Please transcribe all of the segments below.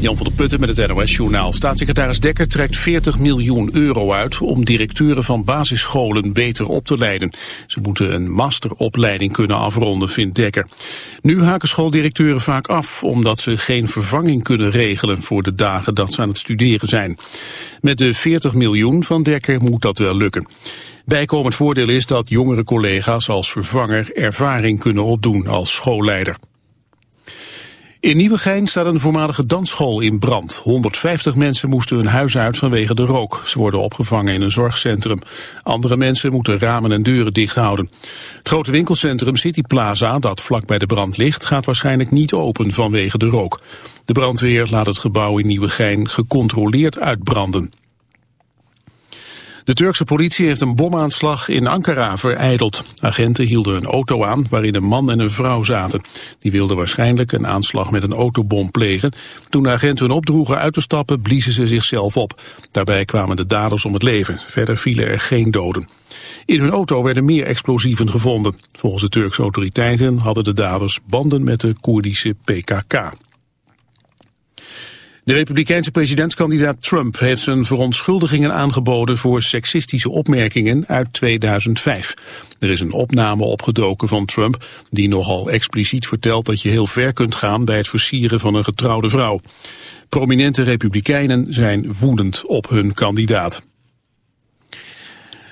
Jan van der Putten met het NOS-journaal. Staatssecretaris Dekker trekt 40 miljoen euro uit... om directeuren van basisscholen beter op te leiden. Ze moeten een masteropleiding kunnen afronden, vindt Dekker. Nu haken schooldirecteuren vaak af... omdat ze geen vervanging kunnen regelen... voor de dagen dat ze aan het studeren zijn. Met de 40 miljoen van Dekker moet dat wel lukken. Bijkomend voordeel is dat jongere collega's als vervanger ervaring kunnen opdoen als schoolleider. In Nieuwegein staat een voormalige dansschool in brand. 150 mensen moesten hun huis uit vanwege de rook. Ze worden opgevangen in een zorgcentrum. Andere mensen moeten ramen en deuren dicht houden. Het grote winkelcentrum City Plaza, dat vlak bij de brand ligt, gaat waarschijnlijk niet open vanwege de rook. De brandweer laat het gebouw in Nieuwegein gecontroleerd uitbranden. De Turkse politie heeft een bomaanslag in Ankara vereideld. Agenten hielden een auto aan waarin een man en een vrouw zaten. Die wilden waarschijnlijk een aanslag met een autobom plegen. Toen de agenten hun opdroegen uit te stappen, bliezen ze zichzelf op. Daarbij kwamen de daders om het leven. Verder vielen er geen doden. In hun auto werden meer explosieven gevonden. Volgens de Turkse autoriteiten hadden de daders banden met de Koerdische PKK. De republikeinse presidentskandidaat Trump heeft zijn verontschuldigingen aangeboden voor seksistische opmerkingen uit 2005. Er is een opname opgedoken van Trump die nogal expliciet vertelt dat je heel ver kunt gaan bij het versieren van een getrouwde vrouw. Prominente republikeinen zijn woedend op hun kandidaat.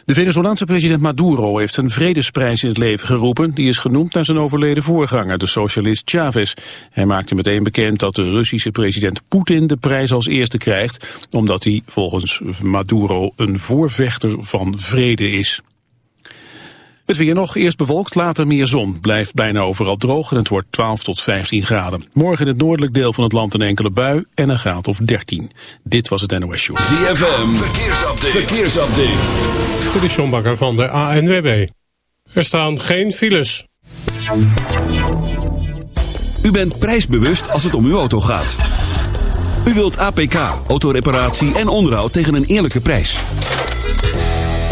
De Venezolaanse president Maduro heeft een vredesprijs in het leven geroepen. Die is genoemd naar zijn overleden voorganger, de socialist Chavez. Hij maakte meteen bekend dat de Russische president Poetin de prijs als eerste krijgt... omdat hij volgens Maduro een voorvechter van vrede is. Het weer nog, eerst bewolkt, later meer zon. Blijft bijna overal droog en het wordt 12 tot 15 graden. Morgen in het noordelijk deel van het land een enkele bui en een graad of 13. Dit was het NOS Show. ZFM, verkeersupdate. verkeersupdate. Dit is van de ANWB. Er staan geen files. U bent prijsbewust als het om uw auto gaat. U wilt APK, autoreparatie en onderhoud tegen een eerlijke prijs.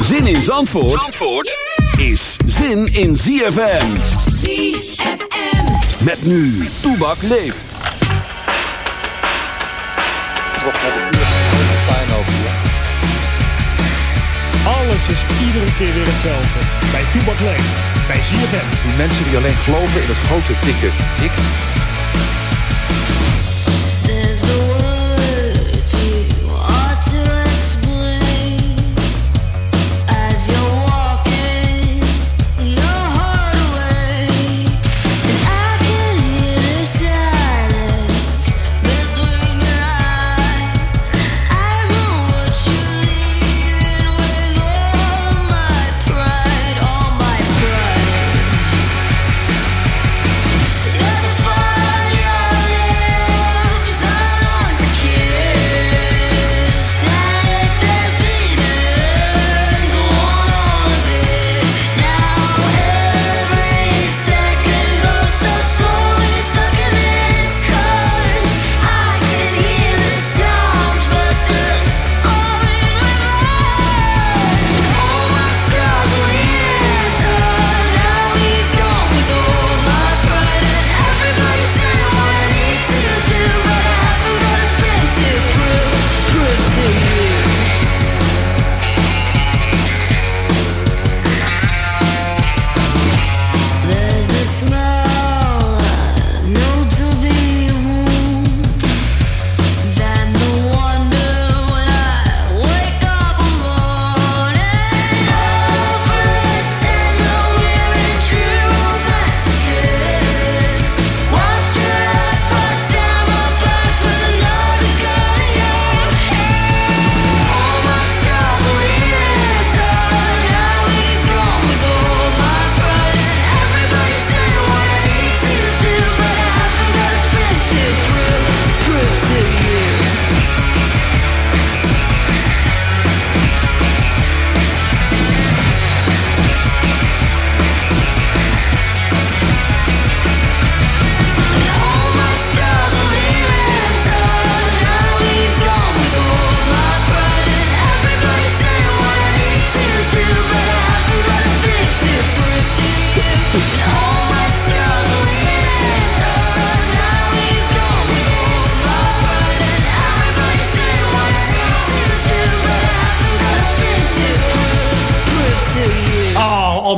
Zin in Zandvoort, Zandvoort is zin in ZFM. ZFM. Met nu, Toebak leeft. Alles is iedere keer weer hetzelfde. Bij Toebak leeft. Bij ZFM. Die mensen die alleen geloven in het grote, dikke ik.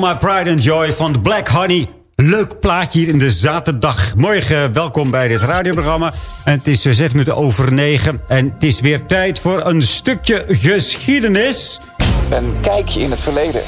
My Pride and Joy van The Black Honey. Leuk plaatje hier in de zaterdagmorgen. Welkom bij dit radioprogramma. En het is eh, zes minuten over negen. En het is weer tijd voor een stukje geschiedenis. Een kijkje in het verleden.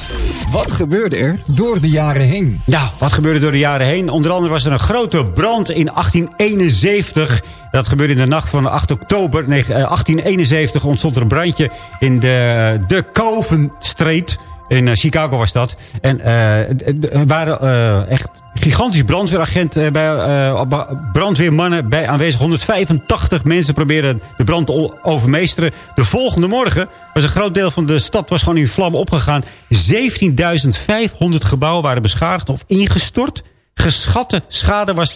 Wat gebeurde er door de jaren heen? Ja, wat gebeurde door de jaren heen? Onder andere was er een grote brand in 1871. Dat gebeurde in de nacht van 8 oktober 1871. Ontstond er een brandje in de, de Covenstreet. In eh, Chicago was dat. En eh, er waren eh, echt gigantische brandweeragenten, bij, brandweermannen bij aanwezig. 185 mensen probeerden de brand te overmeesteren. De volgende morgen was een groot deel van de stad was gewoon in vlammen opgegaan. 17.500 gebouwen waren beschadigd of ingestort. Geschatte schade was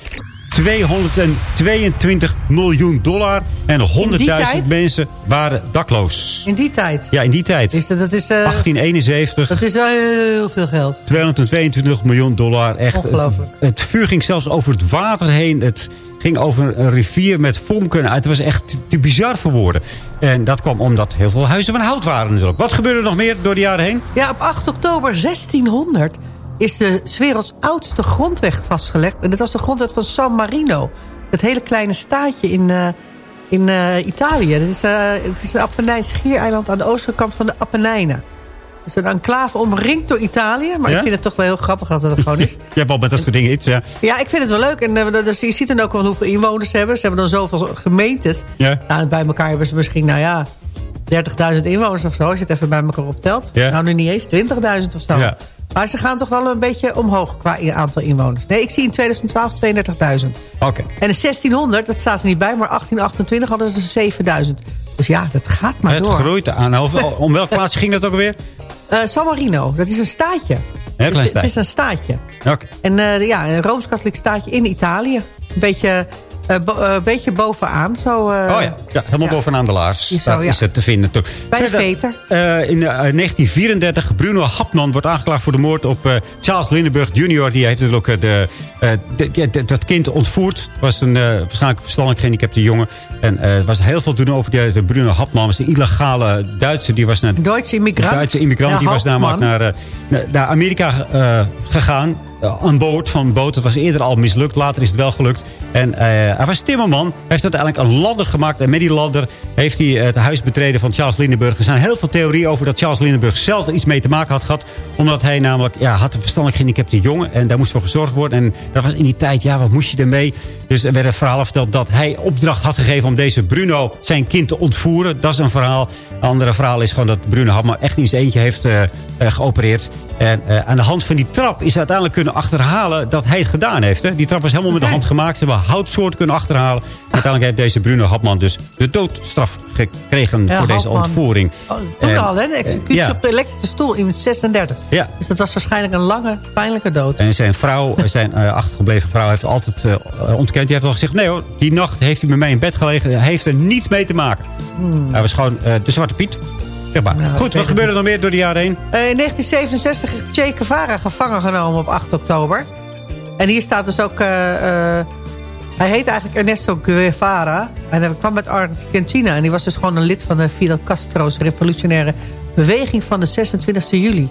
222 miljoen dollar. En 100.000 mensen waren dakloos. In die tijd? Ja, in die tijd. Is dat, dat is, uh, 1871. Dat is wel heel veel geld. 222 miljoen dollar. Echt, Ongelooflijk. Het, het vuur ging zelfs over het water heen. Het ging over een rivier met vonken. Het was echt te bizar voor woorden. En dat kwam omdat heel veel huizen van hout waren natuurlijk. Wat gebeurde er nog meer door de jaren heen? Ja, op 8 oktober 1600 is de werelds oudste grondweg vastgelegd. En dat was de grondweg van San Marino. Dat hele kleine staatje in, uh, in uh, Italië. Dat is, uh, het is een Apennijns schiereiland aan de oostelijke kant van de Apennijnen. Het is een enclave omringd door Italië. Maar Ja? ik vind het toch wel heel grappig dat het er gewoon is. Je hebt al met dat soort dingen iets, ja. Ja, ik vind het wel leuk. En uh, dus je ziet dan ook wel hoeveel inwoners ze hebben. Ze hebben dan zoveel gemeentes. Ja. Nou, bij elkaar hebben ze misschien, nou ja... 30.000 inwoners of zo, als je het even bij elkaar optelt. Ja. Nou, nu niet eens, 20.000 of zo. Ja. Maar ze gaan toch wel een beetje omhoog qua aantal inwoners. Nee, ik zie in 2012 32.000. Oké. En in 1600, dat staat er niet bij, maar 1828 hadden ze 7000. Dus ja, dat gaat maar Het door. groeit aan. Om welk plaatsje ging dat ook weer? Eh, San Marino, dat is een staatje. Heel klein Het- staatje. Het is een staatje. Oké. En eh, ja, een Rooms-Katholiek staatje in Italië. Een beetje, eh, bo- eh, beetje bovenaan. Zo, eh, Oh ja, ja helemaal ja. bovenaan de laars. Zo, Daar ja. is het te vinden. Bij de Verder, veter. eh, in eh, 1934, Bruno Hapman wordt aangeklaagd voor de moord op Charles Lindbergh Jr. Die heeft natuurlijk de, de- de- de- dat kind ontvoerd. was een waarschijnlijk verstandelijk gehandicapte jongen. En er was heel veel te doen over die, de Bruno Hapman. was een illegale Duitser. Die was naar Een Duitse immigrant. Een Duitse immigrant. Die was namelijk naar, naar- Amerika gegaan. Eh, aan boord van boot. Het was eerder al mislukt. Later is het wel gelukt. En eh, hij was timmerman. Hij heeft uiteindelijk een ladder gemaakt. En met die ladder heeft hij het huis betreden van Charles Lindbergh. Er zijn heel veel theorieën over dat Charles Lindbergh zelf er iets mee te maken had gehad. Omdat hij namelijk ja, had een verstandelijk gehandicapte jongen. En daar moest voor gezorgd worden. En dat was in die tijd, ja, wat moest je ermee? Dus er werden verhalen verteld dat hij opdracht had gegeven om deze Bruno zijn kind te ontvoeren. Dat is een verhaal. Een andere verhaal is gewoon dat Bruno Hammer echt in zijn eentje heeft eh, eh, geopereerd. En eh, aan de hand van die trap is uiteindelijk kunnen achterhalen dat hij het gedaan heeft. Hè? Die trap was helemaal met de hand gemaakt. Ze hebben houtsoort kunnen achterhalen. Uiteindelijk heeft deze Bruno Hapman dus de doodstraf gekregen Ja, voor deze ontvoering. Oh, toen En- al, hè? De executie ja. op de elektrische stoel in 36. Ja. Dus dat was waarschijnlijk een lange, pijnlijke dood. En zijn vrouw, zijn eh, achtergebleven vrouw, heeft altijd eh, ontkend. Die heeft al gezegd, nee hoor, die nacht heeft hij met mij in bed gelegen. Hij heeft er niets mee te maken. Hij was gewoon de Zwarte Piet. Zeg maar. Nou, ik Goed, wat gebeurde er nog meer door de jaren heen? Eh, in 1967 is Che Guevara gevangen genomen op 8 oktober. En hier staat dus ook... eh, eh, hij heet eigenlijk Ernesto Guevara. En hij kwam uit Argentina. En die was dus gewoon een lid van de Fidel Castro's revolutionaire beweging van de 26 juli.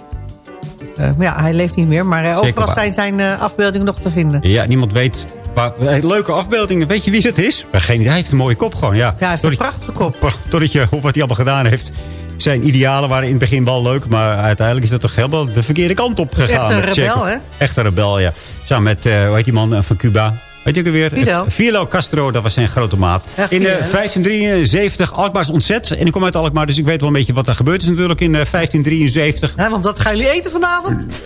Dus, maar ja, hij leeft niet meer. Maar overal zijn zijn afbeeldingen nog te vinden. Ja, niemand weet. Maar, leuke afbeeldingen. Weet je wie het is? Geen. Hij heeft een mooie kop gewoon. Ja, Ja, hij heeft een prachtige kop. Totdat je wat hij allemaal gedaan heeft. Zijn idealen waren in het begin wel leuk. Maar uiteindelijk is dat toch helemaal de verkeerde kant op echt gegaan. een met rebel, hè? Echt een rebel, ja. Samen met, eh, hoe heet die man eh, van Cuba? Weet je ook alweer? Fidel. Eh, Fidel Castro, dat was zijn grote maat. In Fidel. 1573, Alkmaar is ontzet. En ik kom uit Alkmaar, dus ik weet wel een beetje wat er gebeurd is natuurlijk in eh, 1573. Ja, want wat gaan jullie eten vanavond?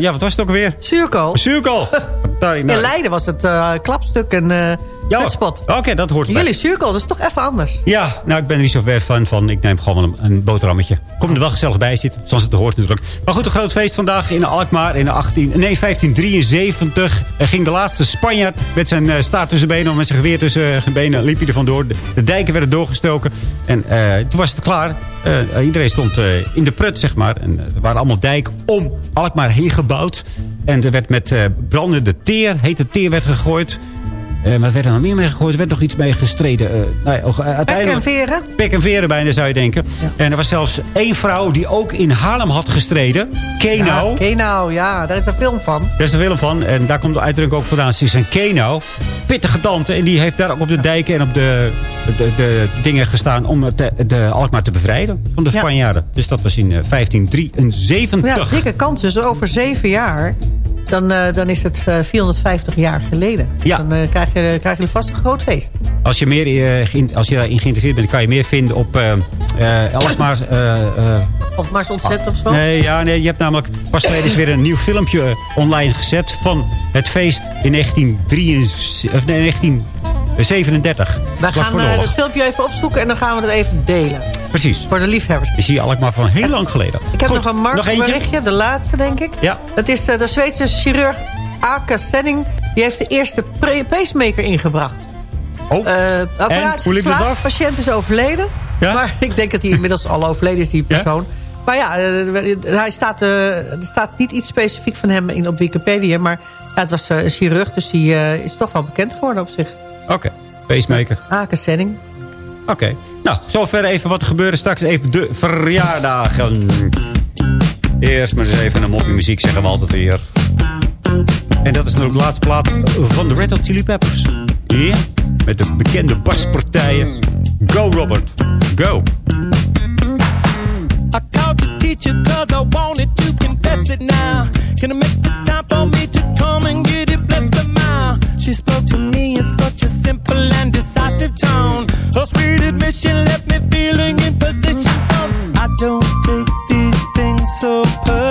Ja, wat was het ook alweer? Zuurkool. Zuurkool. Daar, In nou, Leiden was het klapstuk en ja, vetspot. Oké, dat hoort erbij. Jullie zuurkool, dat is toch even anders. Ja, nou, ik ben er niet zo ver van. van ik neem gewoon wel een, een boterhammetje. Kom er wel gezellig bij zitten, zoals het hoort natuurlijk. Maar goed, een groot feest vandaag in Alkmaar. In 18, nee, 1573 Er ging de laatste Spanjaard met zijn eh, staart tussen benen... of met zijn geweer tussen zijn benen, liep hij er vandoor. De, de dijken werden doorgestoken. En eh, toen was het klaar. Eh, iedereen stond eh, in de prut, zeg maar. En eh, er waren allemaal dijken om Alkmaar heen gebouwd. En er werd met eh, brandende teer, hete teer werd gegooid... Eh, maar werd er nog meer mee gegooid? Er werd nog iets mee gestreden. eh, nou ja, eh, Pek uiteindelijk... en veren. Pek en veren bijna, zou je denken. En er was zelfs één vrouw die ook in Haarlem had gestreden. Keno. Ja, Kenau, ja, daar is een film van. Daar is een film van. En daar komt de uitdrukking ook vandaan. Ze is een Keno. Pittige tante. En die heeft daar ook op de dijken en op de, de, de dingen gestaan... om de, Alkmaar te bevrijden van de Ja. Spanjaarden. Dus dat was in eh, 1573. Ja, dikke kans. Dus over zeven jaar, dan, eh, dan is het eh, 450 jaar geleden. Ja. Dan eh, krijg, je, krijg je vast een groot feest. Als je, meer, eh, als je daarin geïnteresseerd bent, kan je meer vinden op eh eh, Alkmaar... eh, eh, Of zo. Nee, ja, nee, je hebt namelijk pas geleden is weer een nieuw filmpje eh, online gezet van het feest in 1933, of nee, 1937. Wij gaan de oorlog. het filmpje even opzoeken en dan gaan we het even delen. Precies. Voor de liefhebbers. Die zie je Alkmaar van heel lang geleden. Ik heb Goed, nog een Mark berichtje, de laatste denk ik. Ja. Dat is eh, de Zweedse chirurg Aka Senning. Die heeft de eerste pacemaker ingebracht. Oh, Eh en hoe liep af? patiënt is overleden. Ja? Maar ik denk dat hij inmiddels al overleden is, die persoon. Maar ja, hij staat, er staat niet iets specifiek van hem in op Wikipedia. Maar ja, het was een chirurg, dus die is toch wel bekend geworden op zich. Oké, pacemaker. Aka Senning. Oké. Nou, zover even wat er gebeurde. Straks even de verjaardagen. Eerst maar eens even een mopje muziek, zeggen we altijd weer. En dat is dan ook de laatste plaat van de Red Hot Chili Peppers. Ja, met de bekende baspartijen. Go Robert, go. I called the teacher cause I wanted to confess it now. Can I make the time for me to come and get it blessed smile? She spoke to me simple and decisive tone. Her sweet admission left me feeling in position. I don't take these things so personal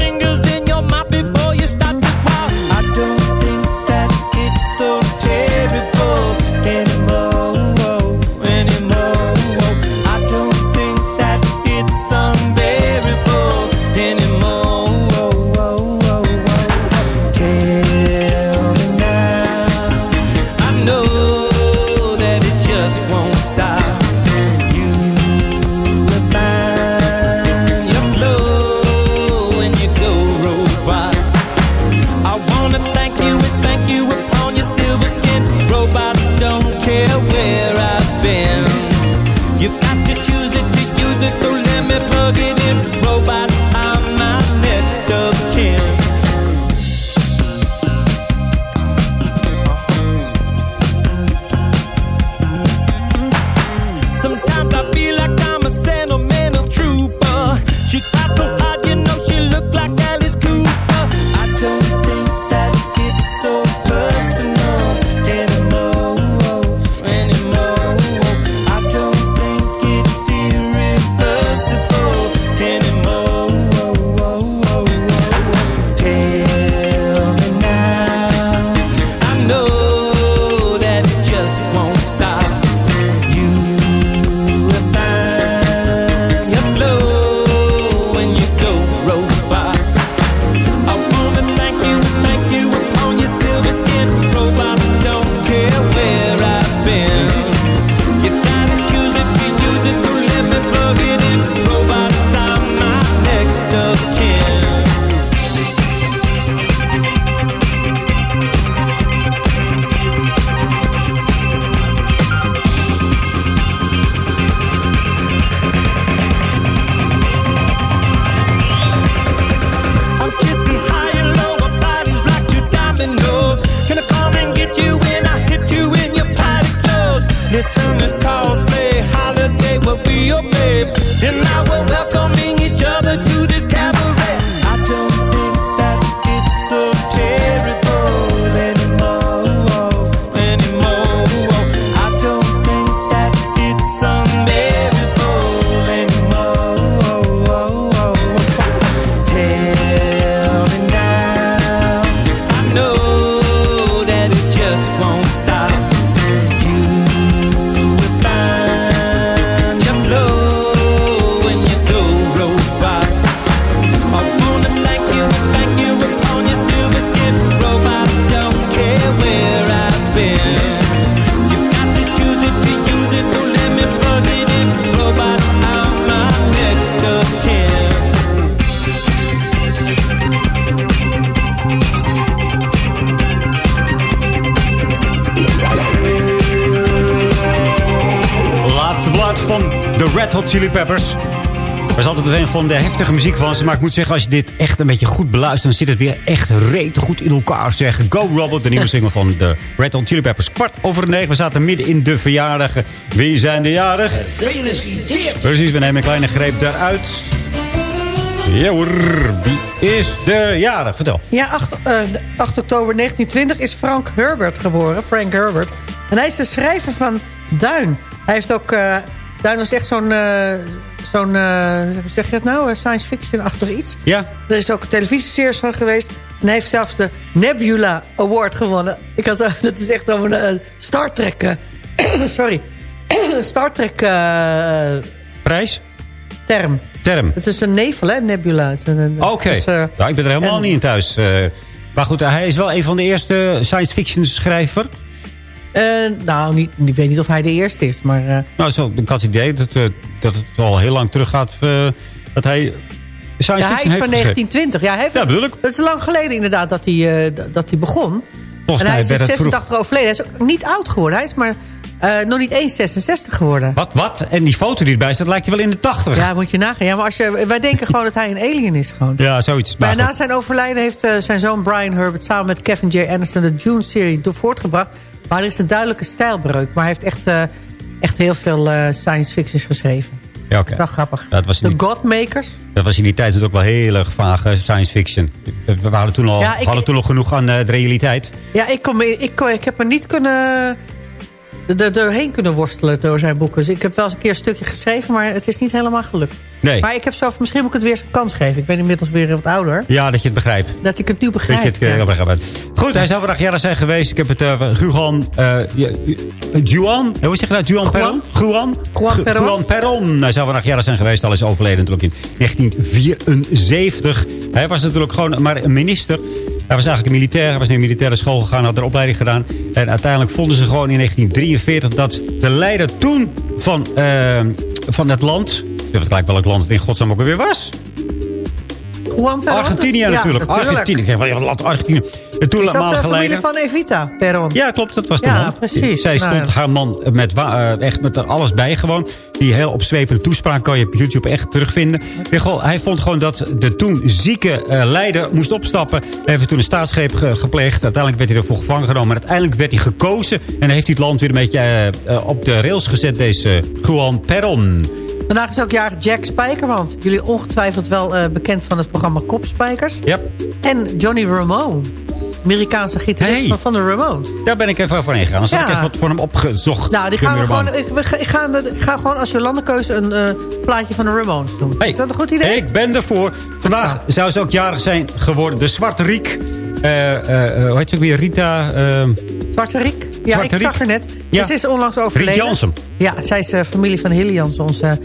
fingers in van de heftige muziek van ze. Maar ik moet zeggen, als je dit echt een beetje goed beluistert... dan zit het weer echt rete goed in elkaar. Zeg, Go Robert, de nieuwe single van de Red Hot Chili Peppers. Kwart over negen, we zaten midden in de verjaardagen. Wie zijn de jarig? Precies, we nemen een kleine greep daaruit. Ja hoor, wie is de jarig? Vertel. Ja, 8, eh, 8 oktober 1920 is Frank Herbert geboren. Frank Herbert. En hij is de schrijver van Duin. Hij heeft ook... eh, Duin was echt zo'n... eh, zo'n eh, zeg je dat nou? Eh, Science fiction-achtig iets. Ja. Er is ook een televisieseries van geweest. En hij heeft zelfs de Nebula Award gewonnen. Ik had, eh, dat is echt over een Star Trek... sorry. Star Trek Prijs? term. Term. Het is een nevel, hè? Nebula. Het Oké. eh, nou, ik ben er helemaal en- niet in thuis. maar goed, hij is wel een van de eerste science fiction schrijver. Eh, nou, niet, ik weet niet of hij de eerste is, maar... eh, Nou, zo, ik had het idee dat, eh, dat het al heel lang terug gaat... dat hij science ja, hij is van heeft geschreven. 1920. Ja, hij heeft, Ja, bedoel ik. Dat is lang geleden inderdaad dat hij, dat hij begon. Volgens en hij is in het vroeg. 86 overleden. Hij is ook niet oud geworden. Hij is maar nog niet eens 66 geworden. Wat, wat? En die foto die erbij staat, lijkt hij wel in de 80. Ja, moet je nagaan. Ja, maar als je, wij denken gewoon dat hij een alien is. Gewoon. Ja, zoiets. Maar Maar na zijn overlijden heeft zijn zoon Brian Herbert... samen met Kevin J. Anderson de Dune-serie door voortgebracht. Maar er is een duidelijke stijlbreuk. Maar hij heeft echt, eh, echt heel veel eh, science fictions geschreven. Ja, oké. Dat is wel grappig. Dat was, De Godmakers. dat was in die tijd ook wel heel erg vage science fiction. We waren toen al, Ja, ik- hadden toen al genoeg aan eh, de realiteit. Ja, ik, kom, ik, kom- ik heb er niet kunnen... Er doorheen kunnen worstelen door zijn boeken. Dus ik heb wel eens een keer een stukje geschreven, maar het is niet helemaal gelukt. Nee. Maar ik heb zo, misschien moet ik het weer eens een kans geven. Ik ben inmiddels weer wat ouder. Ja, dat je het begrijpt. Dat ik het nu Dat begrijp. je het eh, ja. begrijpt. Goed, hij zou vandaag jaren zijn geweest. Ik heb het over Juan... Hoe zeg je dat? Juan Perron? Juan? Juan Ju- Perron. Juan Perron. Hij zou vandaag jaren zijn geweest. Al is overleden natuurlijk in 1974. Hij was natuurlijk gewoon maar een minister. Hij was eigenlijk een militair. Hij was naar een militaire school gegaan. Had er opleiding gedaan. En uiteindelijk vonden ze gewoon in 1943... dat de leider toen van, eh, van het land... Ik weet gelijk welk land het in godsnaam ook weer was. Argentinië Ja, natuurlijk. Argentinië. Ik denk, wel, land Argentinië. De Is dat de familie leider. van Evita Perron? Ja, klopt. Dat was de Ja, man. precies. Zij Nou, stond haar man met, eh, echt met er alles bij gewoon. Die heel opzwepende toespraak kan je op YouTube echt terugvinden. Hij vond gewoon dat de toen zieke eh, leider moest opstappen. Hij heeft toen een staatsgreep ge- gepleegd. Uiteindelijk werd hij ervoor gevangen genomen. Maar uiteindelijk werd hij gekozen. En dan heeft hij het land weer een beetje eh, eh, op de rails gezet. Deze Juan Perón. Vandaag is ook jarig Jack Spijkerman. Jullie ongetwijfeld wel eh, bekend van het programma Kopspijkers. Ja, En Johnny Ramone. Amerikaanse gitarist Hey. van, van de Ramones. daar ben ik even over heen gegaan. Dan heb Ja. ik even wat voor hem opgezocht. Nou, die gaan we gewoon, ik, we ga- ik, ga, ik ga gewoon als Jolandekeuze een eh, plaatje van de Ramones doen. Hey, is dat een goed idee? Ik ben ervoor. Vandaag zou ze ook jarig zijn geworden. De Zwarte Riek. Eh, eh, hoe heet ze ook weer? Rita... eh, Zwarte Riek? Ja, Zwarte ik Riek. zag haar net. Ja. Ze is onlangs overleden. Riek Jansen. Ja, zij is familie van Hilly Jansen. Onze,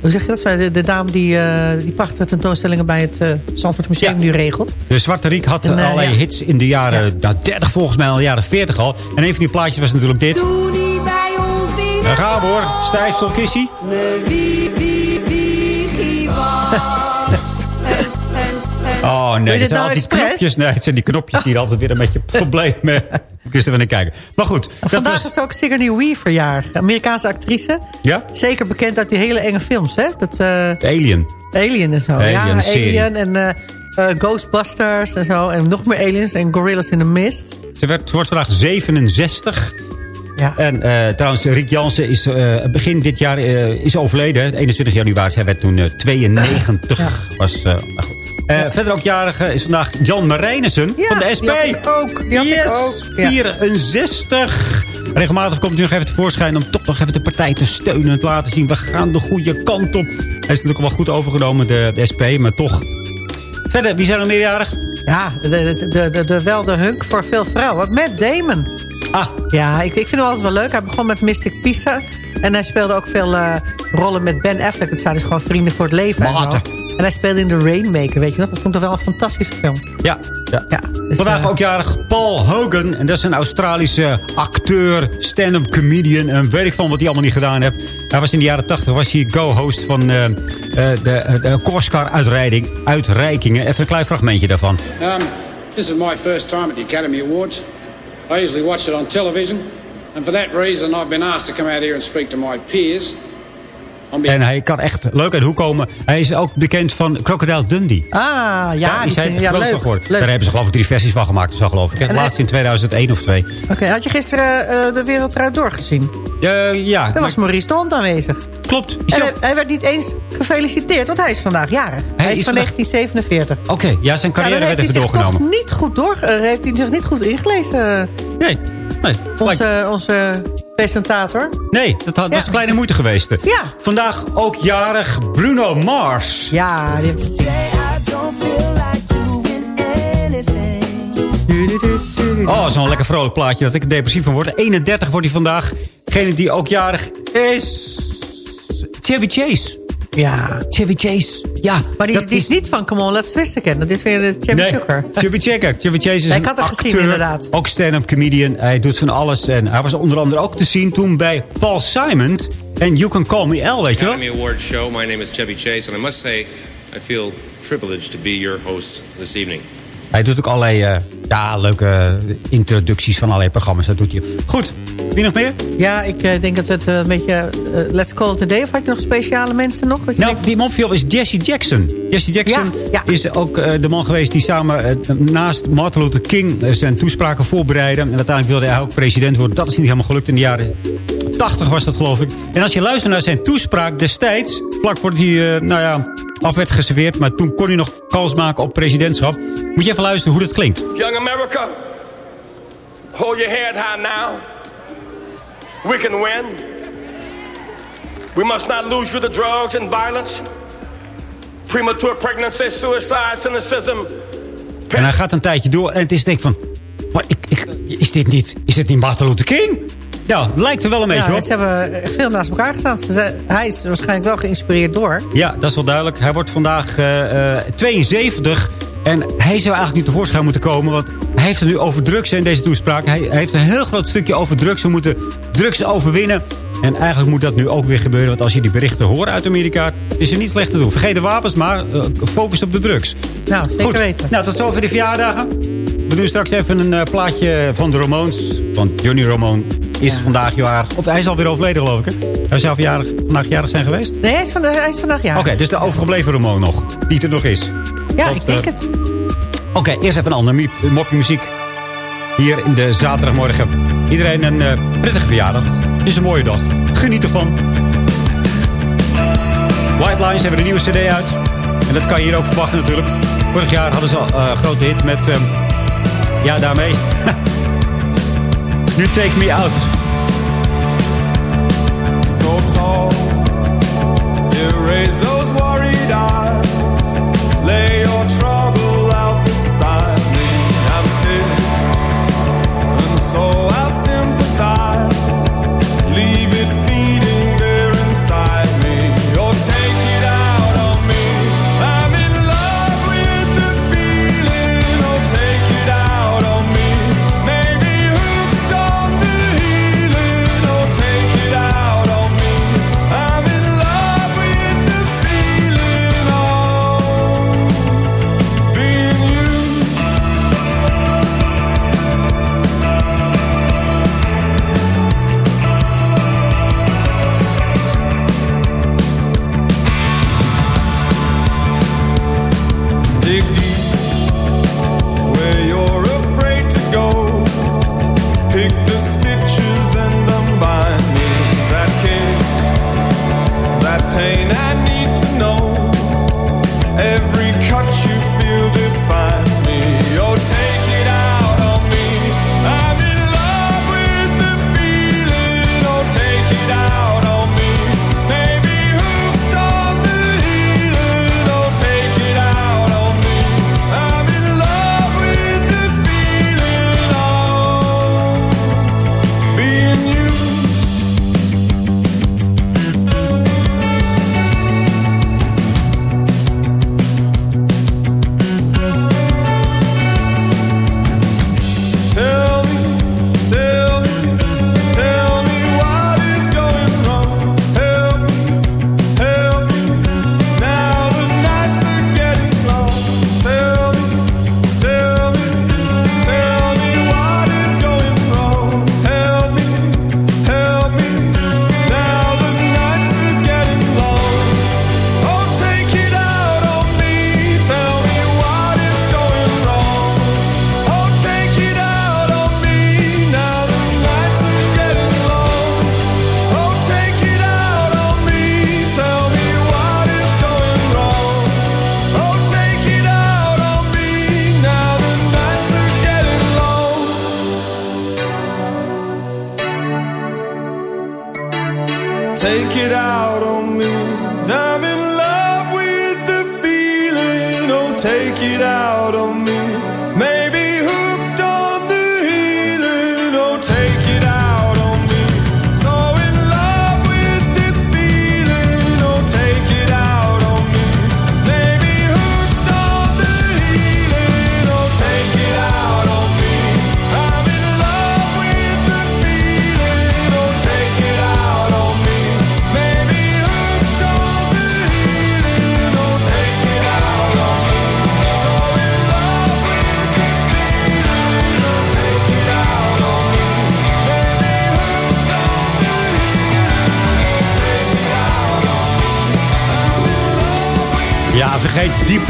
hoe zeg je dat? Zij, De, de dame die, eh, die prachtige tentoonstellingen bij het uh, Zandvoort Museum Ja. nu regelt. de Zwarte Riek had En, eh, allerlei ja. hits in de jaren nou, 30 volgens mij, al de jaren 40 al. En een van die plaatjes was natuurlijk dit. Toen hij bij ons die Daar gaan we hoor. Stijfsel Kissie. wie, wie, wie, wie Oh nee, dat zijn nou al die knopjes. Nee, het zijn die knopjes die altijd weer een beetje problemen. Ik wist er van kijken. Maar goed. Vandaag was, is ook Sigourney Weaver jaar. Amerikaanse actrice. ja? Zeker bekend uit die hele enge films, hè? Dat, eh, Alien. Alien en zo. Alien, ja. Alien en eh, eh, Ghostbusters en zo. En nog meer aliens en Gorillas in the Mist. Ze, werd, ze wordt vandaag 67. Ja. En eh, trouwens, Rick Jansen is eh, begin dit jaar eh, is overleden. hè. 21 januari. Hij werd toen eh, 92. Was, Verder ook jarige is vandaag Jan Marijnissen van de SP. die had ik ook. Die had ik yes, ook. Ja. 64. Regelmatig komt hij nog even tevoorschijn om toch nog even de partij te steunen. En te laten zien, we gaan de goede kant op. Hij is natuurlijk wel goed overgenomen, de, de SP. Maar toch. Verder, wie zijn er meerjarig? Ja, de, de, de, de, de- wel de hunk voor veel vrouwen. Matt Damon. Ah, Ja, ik, ik vind hem altijd wel leuk. Hij begon met Mystic Pizza. En hij speelde ook veel eh, rollen met Ben Affleck. Het zijn dus gewoon vrienden voor het leven. En, en hij speelde in The Rainmaker, weet je nog? Dat vond ik toch wel een fantastische film. Ja, ja. Ja, dus, Vandaag eh, ook jarig Paul Hogan. En dat is een Australische acteur, stand-up comedian. En weet ik van wat hij allemaal niet gedaan heeft. Hij was in de jaren 80 was hij co-host van eh, eh, de, de Corsica-uitreiking. Uitreikingen. Even een klein fragmentje daarvan. Um, this is my first time at the Academy Awards. I usually watch it on television, and for that reason, I've been asked to come out here and speak to my peers. En hij kan echt leuk uit de hoek komen. Hij is ook bekend van Crocodile Dundee. Ah, ja. Daar is die hij ja, leuk. Daar hebben ze geloof ik drie versies van gemaakt. Zo geloof ik. Laatst in 2001 of 2. Oké, had je gisteren eh, de wereld eruit doorgezien? Uh, ja. Daar was Maurice de Hond aanwezig. Klopt. En hij, hij werd niet eens gefeliciteerd, want hij is vandaag jarig. Hij, is is van vandaag- 1947. Oké, ja, zijn carrière ja, dan werd even doorgenomen. niet goed door, eh, heeft hij zich niet goed ingelezen. Nee, nee. Onze, onze presentator. Nee, dat had, was kleine moeite geweest. Ja. Vandaag ook jarig Bruno Mars. Ja, die heeft... Oh, zo'n lekker vrolijk plaatje dat ik er depressief van word. 31 wordt hij vandaag. Degene die ook jarig is... Chevy Chase. Ja. Chevy Chase. Ja. Maar die, is- dat die is niet van Come On, Let's Twist Again. Dat is weer de Chevy Nee, Sugar. Chevy Checker. Chevy Chase is Nee, ik een had het gezien, acteur, inderdaad. Ook stand-up comedian. Hij doet van alles. En hij was onder andere ook te zien toen bij Paul Simon. En You Can Call Me L, weet je wel? Academy Awards show. My name is Chevy Chase, and I must say, I feel privileged to be your host this evening. Hij doet ook allerlei eh, ja, leuke introducties van allerlei programma's. Dat doet hij. Goed. Wie nog meer? Ja, ik eh, denk dat we het eh, een beetje... eh, let's call it a day. Of had je nog speciale mensen nog? Je Nou, die man viel is Jesse Jackson. Jesse Jackson Ja, ja. is ook de man geweest die samen naast Martin Luther King zijn toespraken voorbereidde. En uiteindelijk wilde hij ook president worden. Dat is niet helemaal gelukt in de jaren 80 was dat geloof ik. En als je luistert naar zijn toespraak destijds, vlak voordat hij eh, nou ja, af werd geserveerd. Maar toen kon hij nog kans maken op presidentschap. Moet je even luisteren hoe dat klinkt. Young America, hold your head high now. We can win. We must not lose you to drugs and violence, premature pregnancy, suicide, cynicism. En hij gaat een tijdje door en het is denk ik van... Maar ik, ik, is dit niet, is dit niet Martin Luther King? Ja, het lijkt er wel een beetje ja, op. ze hebben echt veel naast elkaar gestaan. Hij is waarschijnlijk wel geïnspireerd door. Ja, dat is wel duidelijk. Hij wordt vandaag eh, eh, 72. En hij zou eigenlijk niet tevoorschijn moeten komen. Want hij heeft het nu over drugs in deze toespraak. Hij, hij heeft een heel groot stukje over drugs. We moeten drugs overwinnen. En eigenlijk moet dat nu ook weer gebeuren. Want als je die berichten hoort uit Amerika... is er niet slecht te doen. Vergeet de wapens, maar eh, focus op de drugs. Nou, zeker Goed. weten. Nou, tot zover de verjaardagen. We doen straks even een eh, plaatje van de Ramones. Want Johnny Ramone is vandaag jarig. Of hij is alweer overleden, geloof ik. Hè? Hij zou verjaardag, vandaag jarig zijn geweest. Nee, hij is, van hij is vandaag jarig. Oké, dus de overgebleven Ramon nog. Die er nog is. Ja, Dat, ik denk eh, het. Oké, eerst even een ander mie- mopje muziek. Hier in de zaterdagmorgen. Iedereen een eh, prettige verjaardag. Het is een mooie dag. Geniet ervan. White Lines hebben een nieuwe cd uit. En dat kan je hier ook verwachten natuurlijk. Vorig jaar hadden ze al eh, een grote hit met... ehm, ja, daarmee. you Take Me Out. so tall. You raise those worried eyes.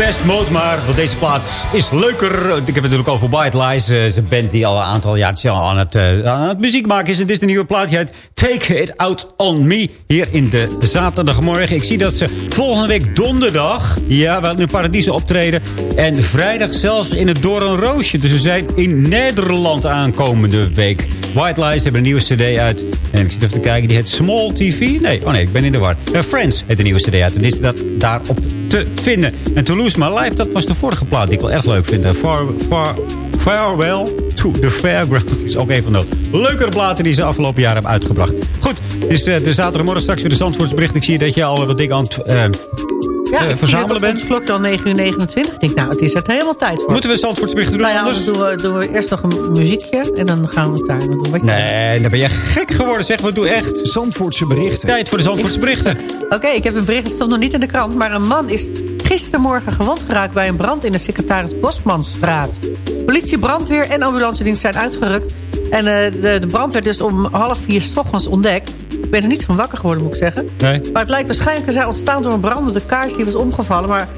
Pest Mode maar, want deze plaat is leuker. Ik heb het natuurlijk over White Lies. eh, Ze band die al een aantal jaar aan het, eh, aan het muziek maken is. En dit is de nieuwe plaat. Die heet Take It Out On Me. Hier in de zaterdagmorgen. Ik zie dat ze volgende week donderdag... Ja, wel in het Paradiso optreden. En vrijdag zelfs in het Doornroosje. Dus ze zijn in Nederland aankomende week. White Lies hebben een nieuwe cd uit. En ik zit even te kijken. Die heet Small TV. Nee, oh nee, ik ben in de war. Eh, Friends heet de nieuwe cd uit. En is dat daarop te vinden. En Toulouse My Life, dat was de vorige plaat die ik wel erg leuk vind. Eh, Far, far, farewell to the Fairground is ook een van de leukere platen die ze afgelopen jaar hebben uitgebracht. Goed, is eh, de zaterdagmorgen straks weer de Zandvoortsbericht. Ik zie dat je al wat dingen aan het Ja, eh, ik verzamelen bent. klok al 9 uur 29. Ik denk, nou, het is er helemaal tijd voor. Moeten we Zandvoortsberichten doen Nou ja, anders? doen we, doen we eerst nog een muziekje en dan gaan we het daar doen. Wat Nee, dan ben je gek geworden. Zeg, wat doe echt? Zandvoortse berichten. Tijd voor de Zandvoortse berichten. Oké, ik heb een bericht, het stond nog niet in de krant... maar een man is gistermorgen gewond geraakt bij een brand in de secretaris Bosmanstraat. Politie, brandweer en ambulancedienst zijn uitgerukt. En eh, de, de brand werd dus om half vier 's ochtends ontdekt. Ik ben er niet van wakker geworden, moet ik zeggen. Nee. Maar het lijkt waarschijnlijk te zijn ontstaan door een brandende kaars die was omgevallen. Maar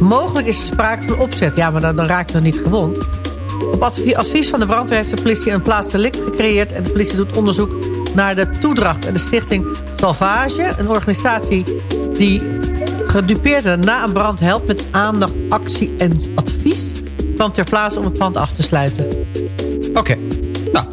mogelijk is er sprake van opzet. Ja, maar dan, dan raak je nog niet gewond. Op advi- advies van de brandweer heeft de politie een plaatselijk gecreëerd... en de politie doet onderzoek naar de toedracht. En de stichting Salvage, een organisatie die gedupeerden na een brand helpt... met aandacht, actie en advies... kwam ter plaatse om het pand af te sluiten. Oké. Nou,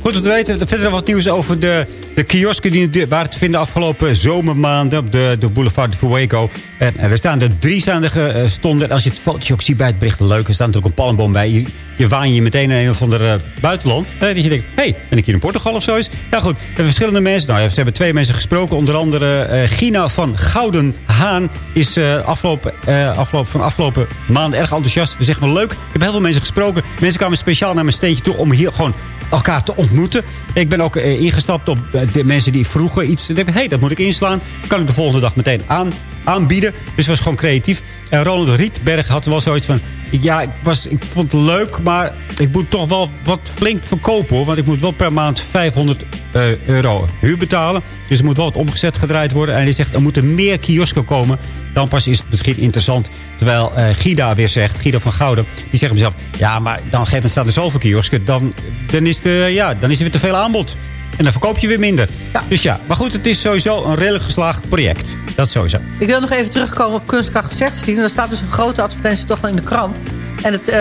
goed om te weten. Verder wat nieuws over de, de kiosken die waren te vinden afgelopen zomermaanden op de, de boulevard de Fuego. En, er staan er drie staan er, eh, stonden. Als je het fotootje ziet bij het bericht, leuk. Er staat natuurlijk een palmboom bij. Je, je waan je meteen in een of ander eh, buitenland. Hè, dat je denkt, hey, ben ik hier in Portugal of eens? Ja goed, er verschillende mensen. Nou ja, ze hebben twee mensen gesproken. Onder andere eh, Gina van Gouden Haan is afgelopen, afgelopen, van afgelopen maanden erg enthousiast. Ze zegt maar leuk. Ik heb heel veel mensen gesproken. Mensen kwamen speciaal naar mijn steentje toe om hier gewoon elkaar te ontmoeten. Ik ben ook eh, ingestapt op eh, de mensen die vroegen iets. Dacht, hey, dat moet ik inslaan. Kan ik de volgende dag meteen aan, aanbieden. Dus het was gewoon creatief. En Ronald Rietberg had wel zoiets van... Ja, ik, was, ik vond het leuk, maar ik moet toch wel wat flink verkopen. hoor. Want ik moet wel per maand 500 eh, euro huur betalen. Dus er moet wel wat omgezet gedraaid worden. En hij zegt, er moeten meer kiosken komen. Dan pas is het misschien interessant. Terwijl eh, Gida weer zegt, Gida van Gouden... die zegt mezelf, ja, maar dan het staan er zoveel kiosken. Dan, dan, is de, ja, dan is er weer te veel aanbod. En dan verkoop je weer minder. Dus ja, maar goed, het is sowieso een redelijk geslaagd project. Dat sowieso. Ik wil nog even terugkomen op kunstkracht gezegd zien. Er staat dus een grote advertentie toch wel in de krant. En het, eh,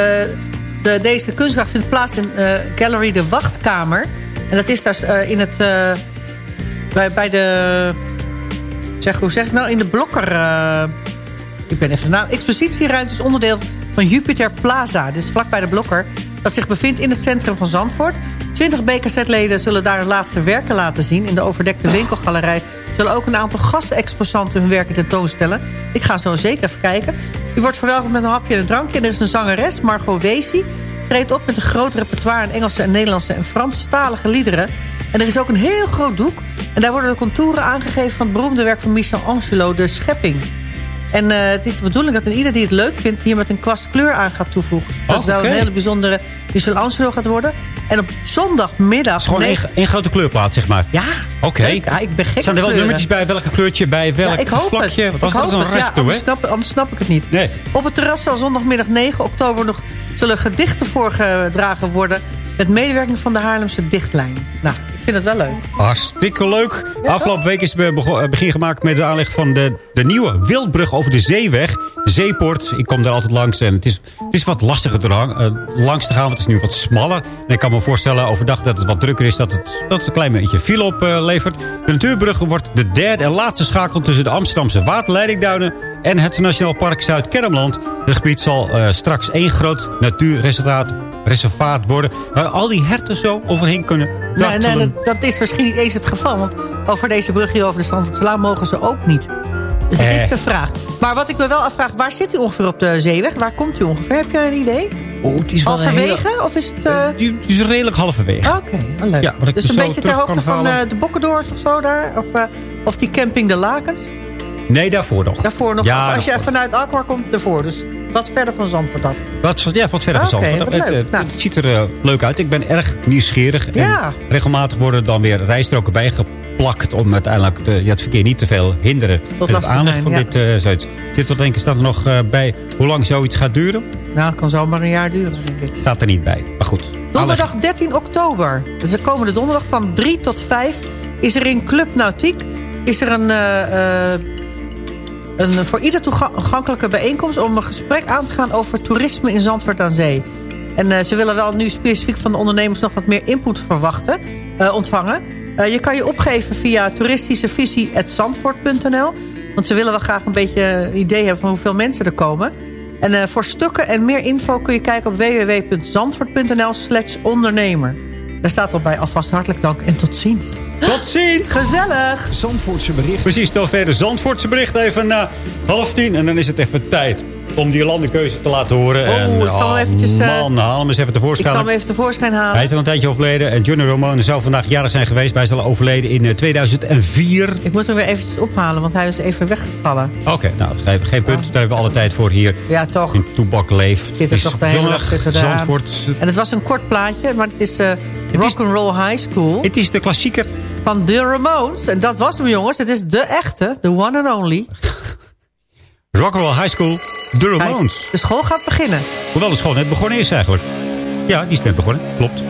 de, deze kunstkracht vindt plaats in eh, Gallery de Wachtkamer. En dat is dus eh, in het... eh, bij, bij de... Zeg, hoe zeg ik nou? In de Blokker... eh, ik ben even naam. Expositieruimte is onderdeel van Jupiter Plaza. Dit is vlakbij de Blokker. Dat zich bevindt in het centrum van Zandvoort. 20 BKZ-leden zullen daar hun laatste werken laten zien. In de overdekte winkelgalerij zullen ook een aantal gastexposanten hun werken tentoonstellen. Ik ga zo zeker even kijken. U wordt verwelkomd met een hapje en een drankje. En er is een zangeres, Margot Wesi. Treedt op met een groot repertoire aan Engelse en Nederlandse en Franstalige liederen. En er is ook een heel groot doek. En daar worden de contouren aangegeven van het beroemde werk van Michelangelo, De Schepping. En eh, het is de bedoeling dat een ieder die het leuk vindt... hier met een kwast kleur aan gaat toevoegen. Dat het wel een hele bijzondere Michelangelo gaat worden. En op zondagmiddag... Gewoon één, grote kleurplaat, zeg maar. Ja, Oké. Ja, ik ben gek Staan er wel kleuren. nummertjes bij? Welke kleurtje bij? Welk Ja, ik hoop vlakje? het. Want Ik hoop het. Ja, toe, anders, snap, anders snap ik het niet. Nee. Op het terras zal zondagmiddag 9 oktober nog zullen gedichten voorgedragen worden... met medewerking van de Haarlemse Dichtlijn. Nou, ik vind het wel leuk. Hartstikke leuk. Afgelopen week is eh, begin gemaakt met de aanleg van de, de nieuwe wildbrug over de zeeweg. zeeport. Ik kom daar altijd langs en het is, het is wat lastiger te lang, eh, langs te gaan. Want het is nu wat smaller. En ik kan me voorstellen overdag dat het wat drukker is. Dat het, dat het een klein beetje file oplevert. de natuurbrug wordt de derde en laatste schakel tussen de Amsterdamse waterleidingduinen en het Nationaal Park Zuid-Kennemerland. Het gebied zal eh, straks één groot natuurreservaat reservaat worden. Waar al die herten zo overheen kunnen Nee, dartelen. nee, dat, dat is misschien niet eens het geval. Want over deze brug hier over de Zandvoortslaan mogen ze ook niet. Dus het Eh. is de vraag. Maar wat ik me wel afvraag, waar zit u ongeveer op de zeeweg? Waar komt u ongeveer? Heb jij een idee? Oh, het is wel Halverwege? hele- Of is het... eh, Het is redelijk halverwege. Oké, wel leuk. Ja, wat ik dus een beetje ter hoogte van de Bokkendoors of zo daar? Of, of die camping De Lakens? Nee, daarvoor nog. Daarvoor nog. Ja, of als je daarvoor. vanuit Alkmaar komt, daarvoor. Dus wat verder van Zandvoort af. Wat, ja, wat verder gezond. wat het, leuk. het- Nou. het ziet er eh, leuk uit. Ik ben erg nieuwsgierig. Ja. En regelmatig worden dan weer rijstroken bijgeplakt... om uiteindelijk de, ja, het verkeer niet te veel hinderen. Tot het aanleggen van dit uh, zoiets. Zit er denk ik, staat er nog eh, bij hoe lang zoiets gaat duren? Nou, het kan zomaar een jaar duren. Staat er niet bij. Maar goed. Donderdag 13 oktober. Dus de komende donderdag van 3 tot 5 is er in Club Nautiek is er een, eh, eh, een voor ieder toegankelijke bijeenkomst... om een gesprek aan te gaan over toerisme in Zandvoort aan Zee. En eh, ze willen wel nu specifiek van de ondernemers nog wat meer input verwachten, eh, ontvangen. Eh, je kan je opgeven via toeristischevisie.zandvoort.nl. Want ze willen wel graag een beetje een idee hebben van hoeveel mensen er komen. En voor stukken en meer info kun je kijken op www.zandvoort.nl slash ondernemer. Daar staat op bij alvast hartelijk dank en tot ziens. Tot ziens! Gezellig! Zandvoortse bericht. Precies, tot verder Zandvoortse bericht even na half tien. En dan is het even tijd om die landenkeuze te laten horen. Oh, en, ik zal hem eventjes, eh, Man, haal hem eens even Ik tevoorschijn. zal hem even tevoorschijn halen. Hij is al een tijdje overleden. En Johnny Ramone zou vandaag jarig zijn geweest. Hij is al overleden in eh, 2004. Ik moet hem weer eventjes ophalen, want hij is even weggevallen. Oké, nou, geen, geen punt. Daar hebben we alle tijd voor hier. Ja, toch. In Toebak leeft. Zit er toch de hele dag. Zandvoort. En het was een kort plaatje, maar het is eh Rock'n'Roll High School. Het is de klassieker. Van de Ramones. En dat was hem, jongens. Het is de echte, de one and only. Rock'n'Roll High School, de Ramones. De school gaat beginnen. Hoewel de school net begonnen is eigenlijk. Ja, die is net begonnen. Klopt.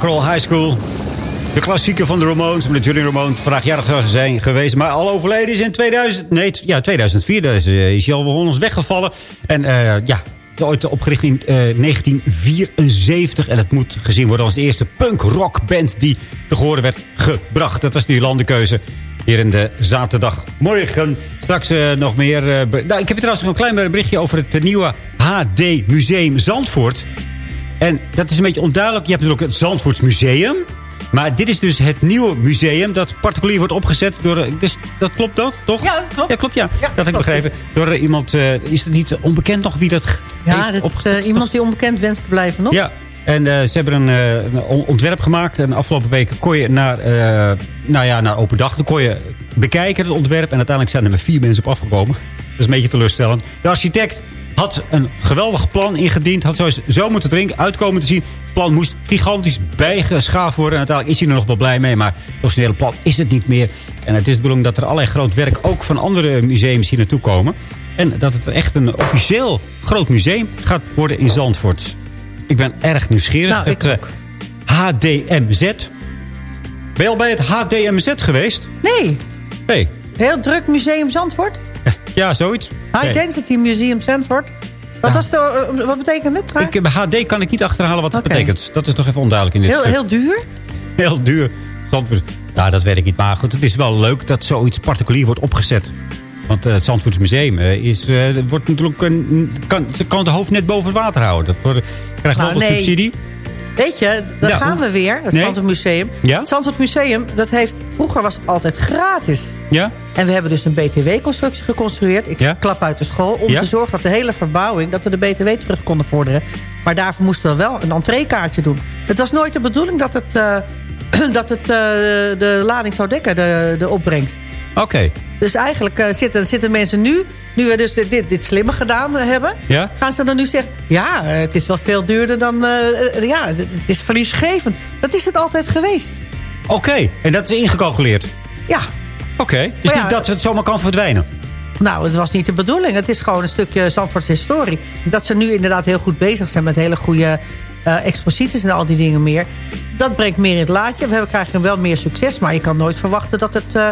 Rock'n'Roll High School. De klassieker van de Ramones. Met Johnny Ramone vandaag jarig zijn geweest. Maar al overleden is in 2000, nee, ja, 2004. Daar is, eh, hij al ons weggevallen. En eh, ja, ooit opgericht in eh, 1974. En het moet gezien worden als de eerste punk-rock band die te horen werd gebracht. Dat was die landenkeuze. Hier in de zaterdagmorgen. Straks eh, nog meer... eh, nou, ik heb trouwens nog een klein berichtje over het eh, nieuwe HD Museum Zandvoort. En dat is een beetje onduidelijk. Je hebt natuurlijk het Zandvoorts Museum. Maar dit is dus het nieuwe museum dat particulier wordt opgezet door... eh, Dus, dat klopt dat, toch? Ja, dat klopt. Ja, klopt, ja. dat heb ik begrepen. Door eh, iemand... eh, is het niet onbekend nog wie dat Ja, dat is iemand die onbekend wenst te blijven, nog? Ja, en ze hebben een, een on- ontwerp gemaakt. En afgelopen weken kon je naar, nou ja, naar open dag. Dan kon je bekijken het ontwerp. En uiteindelijk zijn er maar vier mensen op afgekomen. Dat is een beetje teleurstellend. De architect had een geweldig plan ingediend. Had zo, zo moeten drinken, uitkomen te zien. Het plan moest gigantisch bijgeschaafd worden. En uiteindelijk is hij er nog wel blij mee. Maar het originele plan is het niet meer. En het is de bedoeling dat er allerlei groot werk ook van andere museums hier naartoe komen. En dat het echt een officieel groot museum gaat worden in Zandvoort. Ik ben erg nieuwsgierig. Nou, ik het eh, HDMZ. Ben je al bij het HDMZ geweest? Nee. Nee. Heel druk museum Zandvoort. Ja, zoiets. High Nee. Density Museum Zandvoort. Wat, was de, eh, wat betekent het? trouwens? Ik, HD kan ik niet achterhalen wat het betekent. Dat is nog even onduidelijk in dit Heel, stuk. heel duur? Heel duur. Zandvoort. Nou, dat weet ik niet. Maar goed, het is wel leuk dat zoiets particulier wordt opgezet. Want eh, het Zandvoorts Museum eh, is, eh, wordt natuurlijk een, kan, kan het hoofd net boven het water houden. Dat wordt, krijgt Nou, wel nee. subsidie. Weet je, daar Ja, gaan we weer. Het Nee? Zandvoort Museum. Ja? Het Zandvoort Museum, dat heeft, vroeger was het altijd gratis. Ja? En we hebben dus een BTW-constructie geconstrueerd. Ik Ja? klap uit de school. Om te zorgen dat de hele verbouwing, dat we de BTW terug konden vorderen. Maar daarvoor moesten we wel een entreekaartje doen. Het was nooit de bedoeling dat het, eh, dat het eh, de lading zou dekken, de, de opbrengst. Oké. Dus eigenlijk eh, zitten, zitten mensen nu, nu we dus dit, dit, dit slimme gedaan eh, hebben... Ja? gaan ze dan nu zeggen... ja, eh, het is wel veel duurder dan... ja, het, het is verliesgevend. Dat is het altijd geweest. Oké. En dat is ingecalculeerd. Ja. Oké. Dus ja, niet dat het zomaar kan verdwijnen. Nou, het was niet de bedoeling. Het is gewoon een stukje Zandvoorts historie. Dat ze nu inderdaad heel goed bezig zijn met hele goede eh, exposities en al die dingen meer. Dat brengt meer in het laadje. We krijgen wel meer succes, maar je kan nooit verwachten dat het, eh,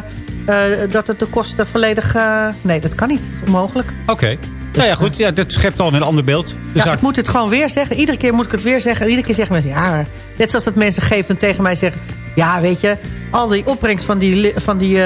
eh, dat het de kosten volledig... nee, dat kan niet. Dat is onmogelijk. Oké. nou ja, goed. Ja, dat schept al een ander beeld. De Ja, ik moet het gewoon weer zeggen. Iedere keer moet ik het weer zeggen. En iedere keer zeggen mensen, ja, net zoals dat mensen geven en tegen mij zeggen... ja, weet je, al die opbrengst van die, van die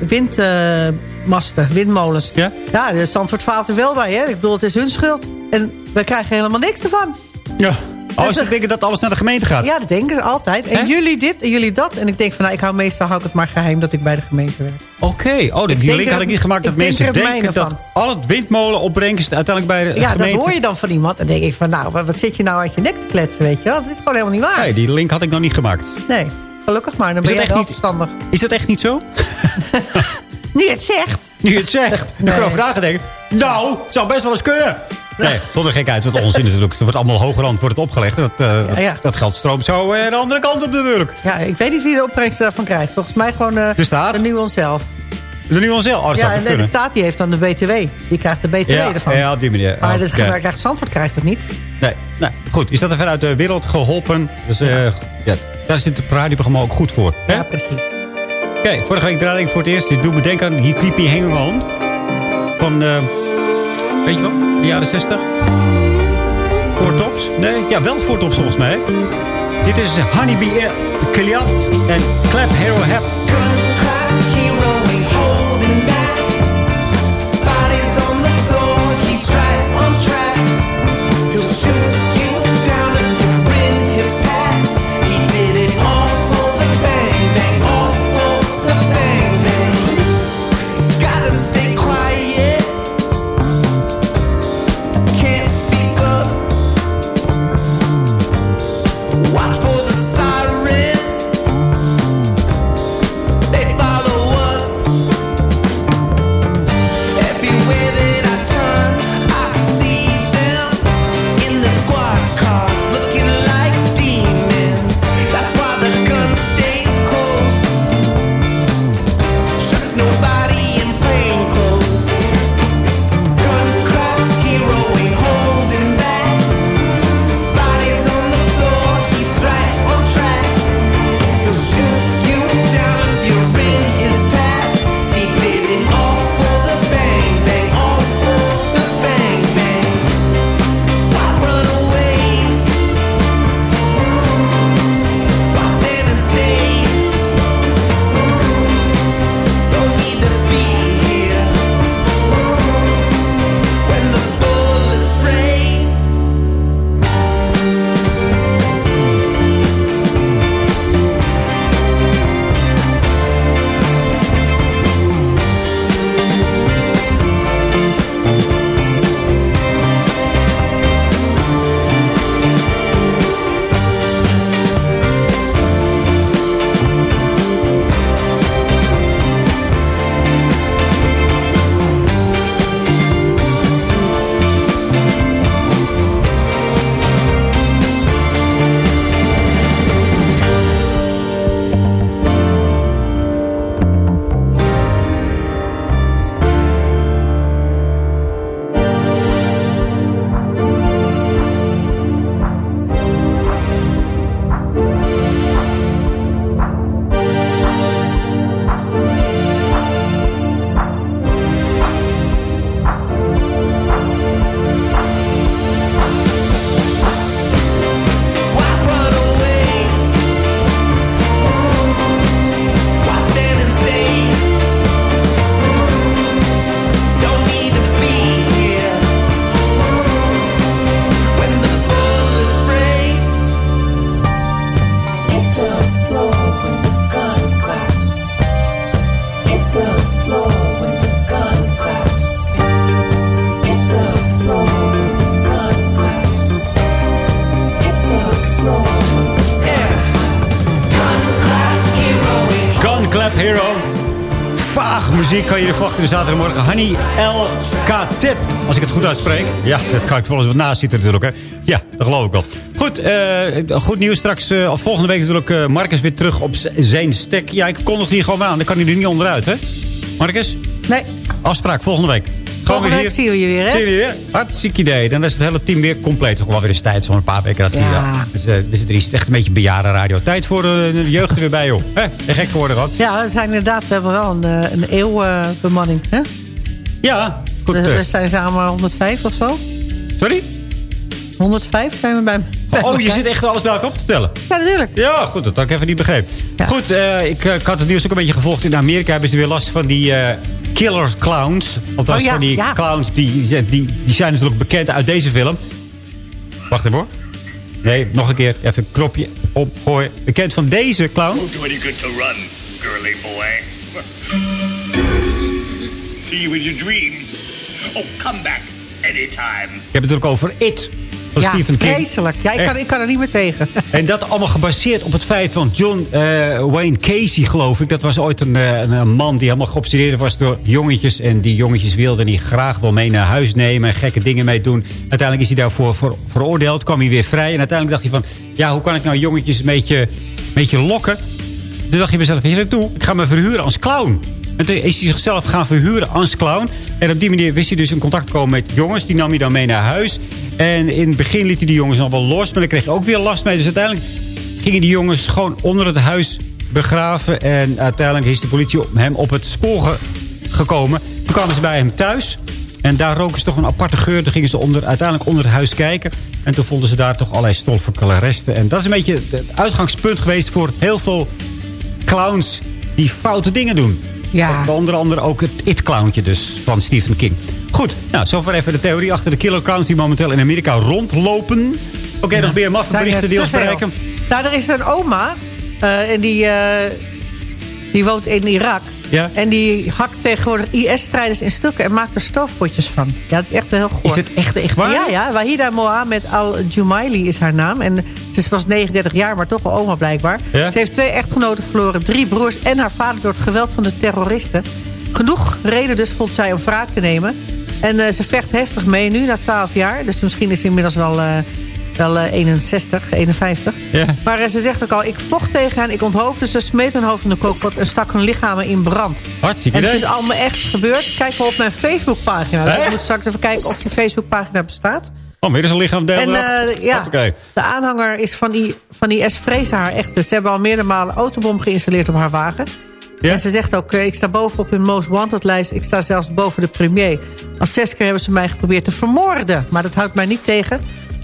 windmasten, windmolens... Ja? Ja, de Zandvoort faalt er wel bij, hè. Ik bedoel, het is hun schuld. En we krijgen helemaal niks ervan. Ja. Oh, Dus ze de- denken dat alles naar de gemeente gaat. Ja, dat denken ze altijd. En jullie dit en jullie dat. En ik denk van, nou, ik hou meestal hou ik het maar geheim... dat ik bij de gemeente werk. Oké. Oh, die link had ik niet gemaakt. Dat denk mensen denken dat al het windmolenopbrengst uiteindelijk bij de Ja, gemeente... dat hoor je dan van iemand. En dan denk ik van, nou, wat, zit je nou uit je nek te kletsen, weet je wel? Dat is gewoon helemaal niet waar. Nee, die link had ik nog niet gemaakt. Nee, gelukkig maar. Dan ben dat jij wel echt niet- verstandig. Is dat echt niet zo? Nu je het zegt. Nu je het zegt. Nee. Ik erover nagedacht. Nou, het zou best wel eens kunnen. Nee, zonder gekheid. Wat onzin natuurlijk. Het wordt allemaal hogerhand wordt het opgelegd. Dat, eh, dat, ja. dat geld stroomt zo eh, de andere kant op natuurlijk. Ja, ik weet niet wie de opbrengst daarvan krijgt. Volgens mij gewoon eh, De staat? de Nuon zelf. De nu zelf. Oh, dat Ja, en de, staat die heeft dan de BTW. Die krijgt de BTW ja, ervan. ja, op die manier. Maar Oh, de ja. krijgt Zandvoort krijgt het niet. Nee, nou, goed. Is dat er vanuit de wereld geholpen? Dus eh, ja, daar zit het radioprogramma ook goed voor. hè? Ja, precies. Kijk, vorige week draaide ik voor het eerst. Dit doet me denken aan Hanging On. Van, eh, weet je wel, de jaren 60. Four Tops? Nee, ja, wel Four Tops volgens mij. Dit is Honeybee Kiliat en Clap Hero Hap. Muziek kan je er verwachten de zaterdagmorgen. Honey LK Tip, als ik het goed uitspreek. Ja, dat kan ik wel eens wat naast zitten natuurlijk. Hè. Ja, dat geloof ik wel. Goed, eh, goed nieuws straks. eh, volgende week natuurlijk eh, Marcus weer terug op zijn stek. Ja, ik kondig die gewoon aan. Dan kan hij er niet onderuit, hè? Marcus? Nee. Afspraak volgende week. Gewoon Volgende week zien we je weer, hè? Zie je weer? Hartstikke idee. Dan is het hele team weer compleet. Toch wel weer eens tijd, zo'n paar weken dat. Ja. Dus, eh, dus er is echt een beetje bejaarde radio. Tijd voor eh, de jeugd er weer bij, joh. Hè? En gek geworden, wat? Ja, we zijn inderdaad, we hebben wel een, eh, een eeuwbemanning. hè? Ja, goed. We, eh. we zijn samen 105 of zo. Sorry? 105 zijn we bij, Oh, je zit echt alles bij elkaar op te tellen. Ja, natuurlijk. Ja, goed, dat had ik even niet begrepen. Goed, eh, ik, eh, ik had het nieuws ook een beetje gevolgd. In Amerika hebben ze weer last van die eh killer clowns. Althans, Oh ja, van die ja. clowns, die, die, die zijn natuurlijk bekend uit deze film. Wacht even hoor. Nee, nog een keer. Even een knopje opgooien. Bekend van deze clown. Pretty good to run, girly boy. See you in your dreams. Oh, come back anytime. Ik heb het natuurlijk over It. Van ja, Stephen King. vreselijk. Ja, ik kan, ik kan er niet meer tegen. En dat allemaal gebaseerd op het feit van John eh, Wayne Casey, geloof ik. Dat was ooit een, eh, een, een man die helemaal geobsedeerd was door jongetjes. En die jongetjes wilden hij graag wel mee naar huis nemen. En gekke dingen mee doen. Uiteindelijk is hij daarvoor ver- veroordeeld. Kwam hij weer vrij. En uiteindelijk dacht hij van... Ja, hoe kan ik nou jongetjes een beetje, een beetje lokken? Toen dacht je wat ik doe? Ik ga me verhuren als clown. En toen is hij zichzelf gaan verhuren als clown. En op die manier wist hij dus in contact te komen met jongens. Die nam hij dan mee naar huis. En in het begin liet hij die jongens nog wel los. Maar dan kreeg hij ook weer last mee. Dus uiteindelijk gingen die jongens gewoon onder het huis begraven. En uiteindelijk is de politie hem op het spoor ge- gekomen. Toen kwamen ze bij hem thuis. En daar roken ze toch een aparte geur. Toen gingen ze onder, uiteindelijk onder het huis kijken. En toen vonden ze daar toch allerlei stoffelijke resten. En dat is een beetje het uitgangspunt geweest voor heel veel clowns die foute dingen doen. Ja. Onder andere ook het It-clowntje dus van Stephen King. Goed, nou, zover even de theorie achter de killer clowns die momenteel in Amerika rondlopen. Oké, nog meer maffe Zijn er berichten die ons bereiken. Nou, er is een oma. eh, en die, eh, die woont in Irak. Ja. En die hakt tegenwoordig IS-strijders in stukken en maakt er stoofpotjes van. Ja, dat is echt heel goor. Is dit echt, echt waar? Ja, ja. Wahida Mohamed Al-Jumaili is haar naam. En ze is pas 39 jaar, maar toch wel oma blijkbaar. Ja? Ze heeft twee echtgenoten verloren, drie broers en haar vader door het geweld van de terroristen. Genoeg reden dus vond zij om wraak te nemen. En eh, ze vecht heftig mee nu, na 12 jaar. Dus misschien is ze inmiddels wel, eh, wel eh, 61, 51. Ja. Maar eh, ze zegt ook al, ik vocht tegen hen, ik onthoofde ze, smeet hun hoofd in de kookpot en stak hun lichamen in brand. Hartstikke En het is allemaal echt gebeurd. Kijk maar op mijn Facebookpagina. Dus ik moet straks even kijken of die Facebookpagina bestaat. Oh, weer is een lichaam deel En eh, ja, de aanhanger is van die, van die S. vrezen haar echt. Ze hebben al meerdere malen autobom geïnstalleerd op haar wagen. En ze zegt ook, eh, ik sta bovenop hun most wanted lijst. Ik sta zelfs boven de premier. Al zes keer hebben ze mij geprobeerd te vermoorden. Maar dat houdt mij niet tegen.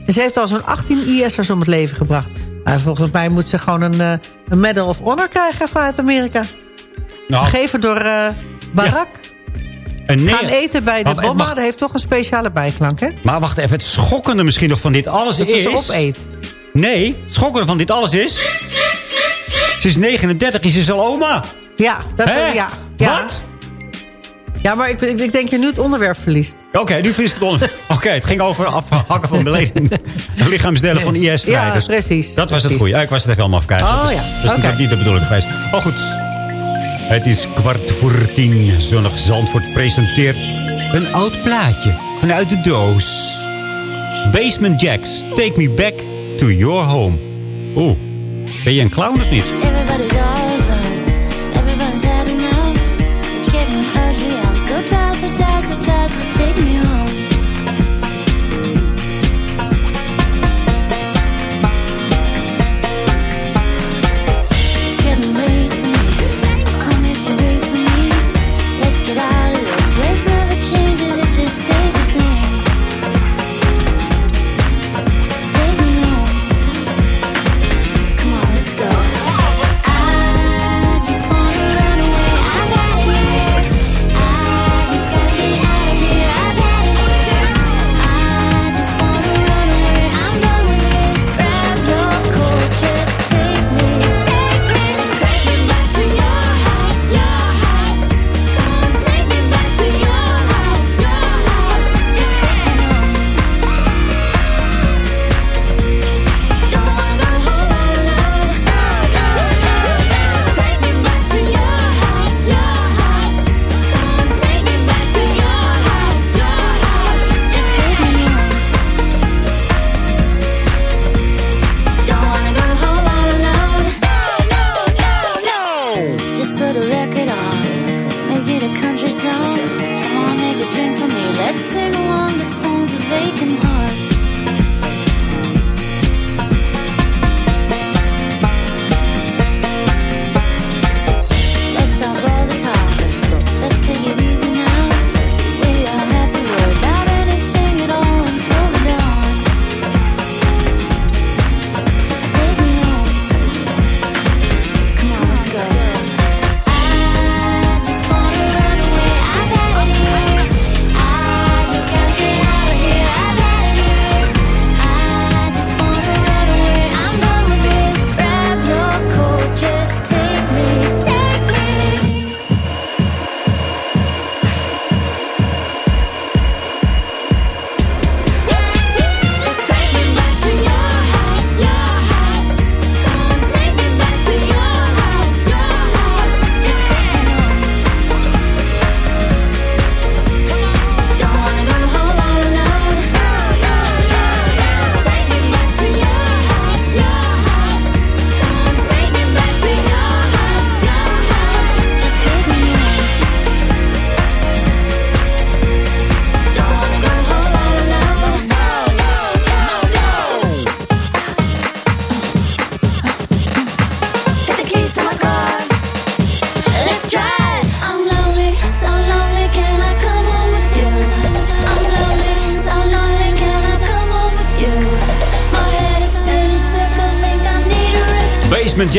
En ze heeft al zo'n 18 IS'ers om het leven gebracht. Maar volgens mij moet ze gewoon een, eh, een Medal of Honor krijgen vanuit Amerika. Nou, Gegeven door eh Barack. Een Gaan eten bij de bomma, mag- dat heeft toch een speciale bijklank, hè? Maar wacht even, het schokkende misschien nog van dit alles Dat is... ze ze opeet. Nee, het schokkende van dit alles is... Ze is 39, is ze al oma. Ja, dat Hè? ja, ja. Wat? Ja, maar ik, ik, ik denk je nu het onderwerp verliest. Oké, nu verlies ik het onder. Oké, het ging over afhakken van beleden. De lichaamsdelen van IS-strijders. Ja, precies. Dat was het goede. Ja, ik was het even helemaal afkijken. Oh, Dus ja. Dat is natuurlijk niet de bedoeling geweest. Oh goed. Het is kwart voor tien. Zonnig Zandvoort presenteert een oud plaatje vanuit de doos. Basement Jacks, Take Me Back to Your Home. Oeh, ben je een clown of niet? Everybody's. It's getting so take me.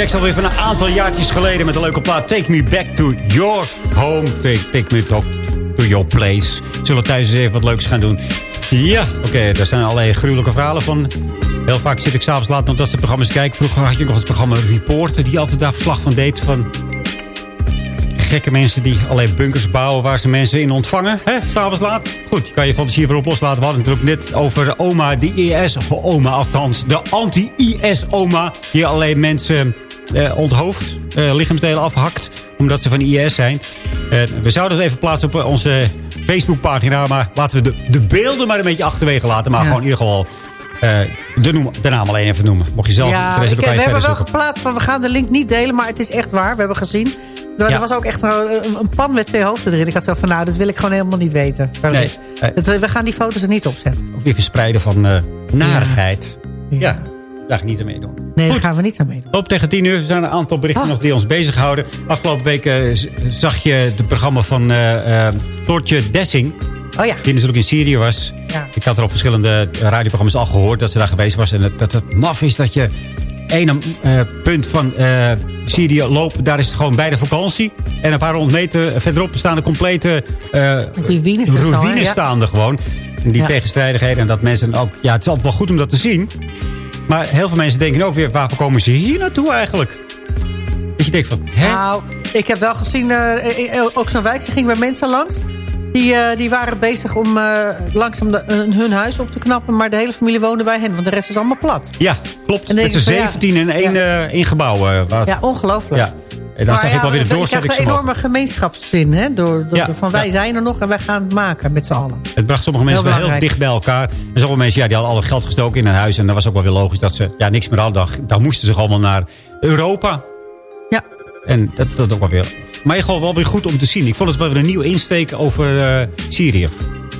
Basement Jacks alweer van een aantal jaartjes geleden... met een leuke plaat Take Me Back to Your Home. Take, take Me Back to Your Place. Zullen we thuis eens even wat leuks gaan doen? Ja, oké, daar zijn allerlei gruwelijke verhalen van. Heel vaak zit ik s'avonds laat nog dat soort programma's kijken. Vroeger had je nog het programma Reporter... die altijd daar verslag van deed van gekke mensen die alleen bunkers bouwen waar ze mensen in ontvangen. Hè, s'avonds laat. Goed, je kan je fantasie weer op loslaten. We hadden natuurlijk net over oma, de IS-oma althans. De anti-IS-oma die alleen mensen eh, onthoofd, eh, lichaamsdelen afhakt. Omdat ze van IS zijn. Eh, we zouden het even plaatsen op onze Facebookpagina. Maar laten we de, de beelden maar een beetje achterwege laten. Maar gewoon in ieder geval... de, noem, de naam alleen even noemen. Mocht je zelf Ja, ik, we hebben, wel geplaatst van we gaan de link niet delen, maar het is echt waar. We hebben gezien. Er, Ja. er was ook echt een, een- pan met twee hoofden erin. Ik had zo van, nou, dat wil ik gewoon helemaal niet weten. Nee. is- we gaan die foto's er niet opzetten. Of weer verspreiden van eh narigheid. Ja, daar ga ik niet aan meedoen. Nee, daar gaan we niet aan meedoen. Op tegen tien uur zijn er een aantal berichten Ah. nog die ons bezighouden. Afgelopen week eh, zag je het programma van eh eh, Floortje Dessing. Oh ja. Die natuurlijk in Syrië was. Ja. Ik had er op verschillende radioprogramma's al gehoord dat ze daar geweest was. En dat, dat het maf is dat je ene eh, punt van Syrië loopt. Daar is het gewoon bij de vakantie. En een paar honderd meter verderop staan de complete eh Ruïnes ruïnes staan er gewoon. En die Ja. tegenstrijdigheden. En dat mensen ook... Ja, het is altijd wel goed om dat te zien. Maar heel veel mensen denken ook weer... Waarvoor komen ze hier naartoe eigenlijk? Dat je denkt van... Hè? Nou, ik heb wel gezien, eh, eh, ook zo'n wijk, ze ging bij mensen langs. Die, eh, die waren bezig om eh, langzaam de- hun huis op te knappen. Maar de hele familie woonde bij hen, want de rest is allemaal plat. Ja, klopt. Met ik van, ja, 17 in één, eh, één gebouw. Ja, ongelooflijk. Ja. En dan Maar zag ik wel weer de Je krijgt een doorzettingsvermogen. enorme gemeenschapszin, hè? Door, door, Ja, van wij ja. zijn er nog en wij gaan het maken met z'n allen. Het bracht sommige mensen Heel wel heel dicht bij elkaar. En sommige mensen ja, die hadden al geld gestoken in hun huis. En dat was ook wel weer logisch dat ze ja, niks meer hadden. Dan, dan moesten ze allemaal naar Europa. Ja. En dat, dat ook wel weer. Maar gewoon wel weer goed om te zien. Ik vond het wel weer een nieuw insteek over eh, Syrië.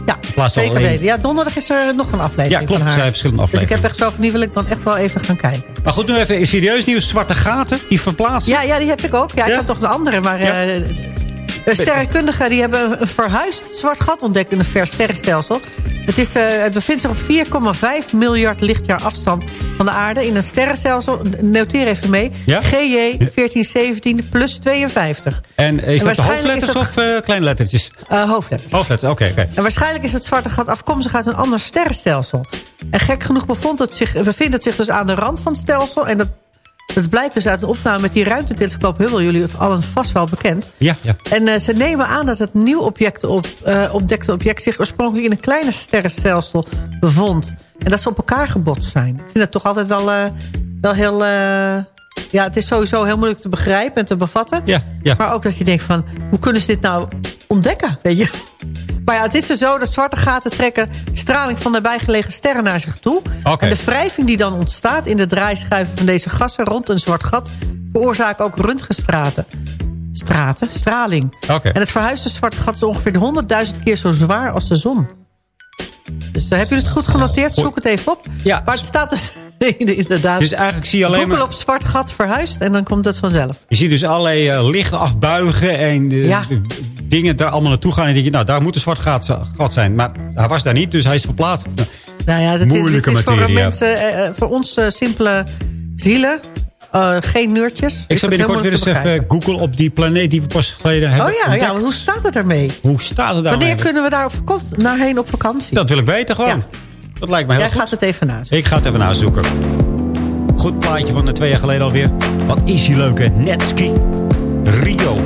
Ja, plaats zeker weten. Ja, donderdag is er nog een aflevering Ja, klopt. Er zijn verschillende Dus ik afleveringen. heb echt zo van, die wil ik dan echt wel even gaan kijken. Maar goed, nu even serieus nieuws. Zwarte gaten, die verplaatsen. Ja, ja die heb ik ook. Ja, ik had toch de andere, maar... Ja. eh, sterrenkundigen die hebben een verhuisd zwart gat ontdekt in een ver sterrenstelsel. Het, is, eh, het bevindt zich op 4,5 miljard lichtjaar afstand van de aarde in een sterrenstelsel. Noteer even mee. Ja? GJ 1417 plus 52. En is En dat hoofdletters dat- of eh, kleine lettertjes? Eh, hoofdletters. Hoofdletters, oké. oké. En waarschijnlijk is het zwarte gat afkomstig uit een ander sterrenstelsel. En gek genoeg bevindt het zich, bevindt het zich dus aan de rand van het stelsel. En dat, dat blijkt dus uit een opname met die ruimtetelescoop Hubble. Jullie allen vast wel bekend. Ja, ja. En eh, ze nemen aan dat het nieuw object op, eh, ontdekte object... zich oorspronkelijk in een kleiner sterrenstelsel bevond. En dat ze op elkaar gebotst zijn. Ik vind dat toch altijd wel, eh, wel heel... ja, het is sowieso heel moeilijk te begrijpen en te bevatten. Ja, ja. Maar ook dat je denkt van, hoe kunnen ze dit nou ontdekken? Weet je? Maar ja, het is dus zo dat zwarte gaten trekken straling van nabijgelegen sterren naar zich toe. En de wrijving die dan ontstaat in de draaischuiven van deze gassen rond een zwart gat... veroorzaken ook röntgenstraten. Straten, straling. En het verhuisde zwarte gat is ongeveer 100.000 keer zo zwaar als de zon. Dus uh, heb je het goed genoteerd? Zoek het even op. Ja. Maar het staat dus inderdaad... Dus eigenlijk zie je alleen Google maar... op zwart gat verhuisd en dan komt het vanzelf. Je ziet dus allerlei eh, lichten afbuigen en Ja. de dingen daar allemaal naartoe gaan. En dan denk je, nou, daar moet een zwart gat, gat zijn. Maar hij was daar niet, dus hij is verplaatst. Nou ja, dat Moeilijke is, is materie, voor, mensen, eh, eh, voor ons eh, simpele zielen. eh, geen neurtjes. Ik zal dat binnenkort weer eens even googlen op die planeet die we pas geleden hebben Oh ja, ja, ontdekt. hoe staat het ermee? Hoe staat het daar? Wanneer kunnen we daar op, komt, naarheen op vakantie? Dat wil ik weten gewoon. Dat lijkt me heel Jij goed. gaat het even nazoeken. Ik ga het even nazoeken. Goed plaatje van twee jaar geleden alweer. Wat is die leuke Netski Rio.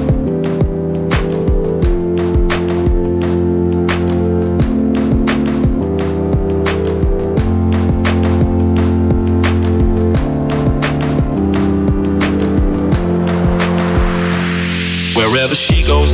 Wherever she goes,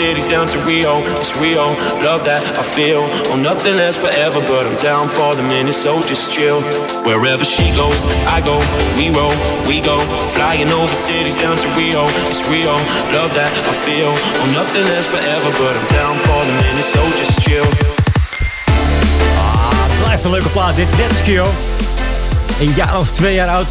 Cities down to Rio, it's Rio. Love that I feel. Oh, nothing lasts forever, but I'm down for the minute, so just chill. Wherever she goes, I go, we roll, we go. Flying over cities down to Rio, it's Rio. Love that I feel. Oh, nothing lasts forever, but I'm down for the minute, so just chill. Ah, Blijft een leuke plaat dit. Detskio. Een jaar of twee jaar oud.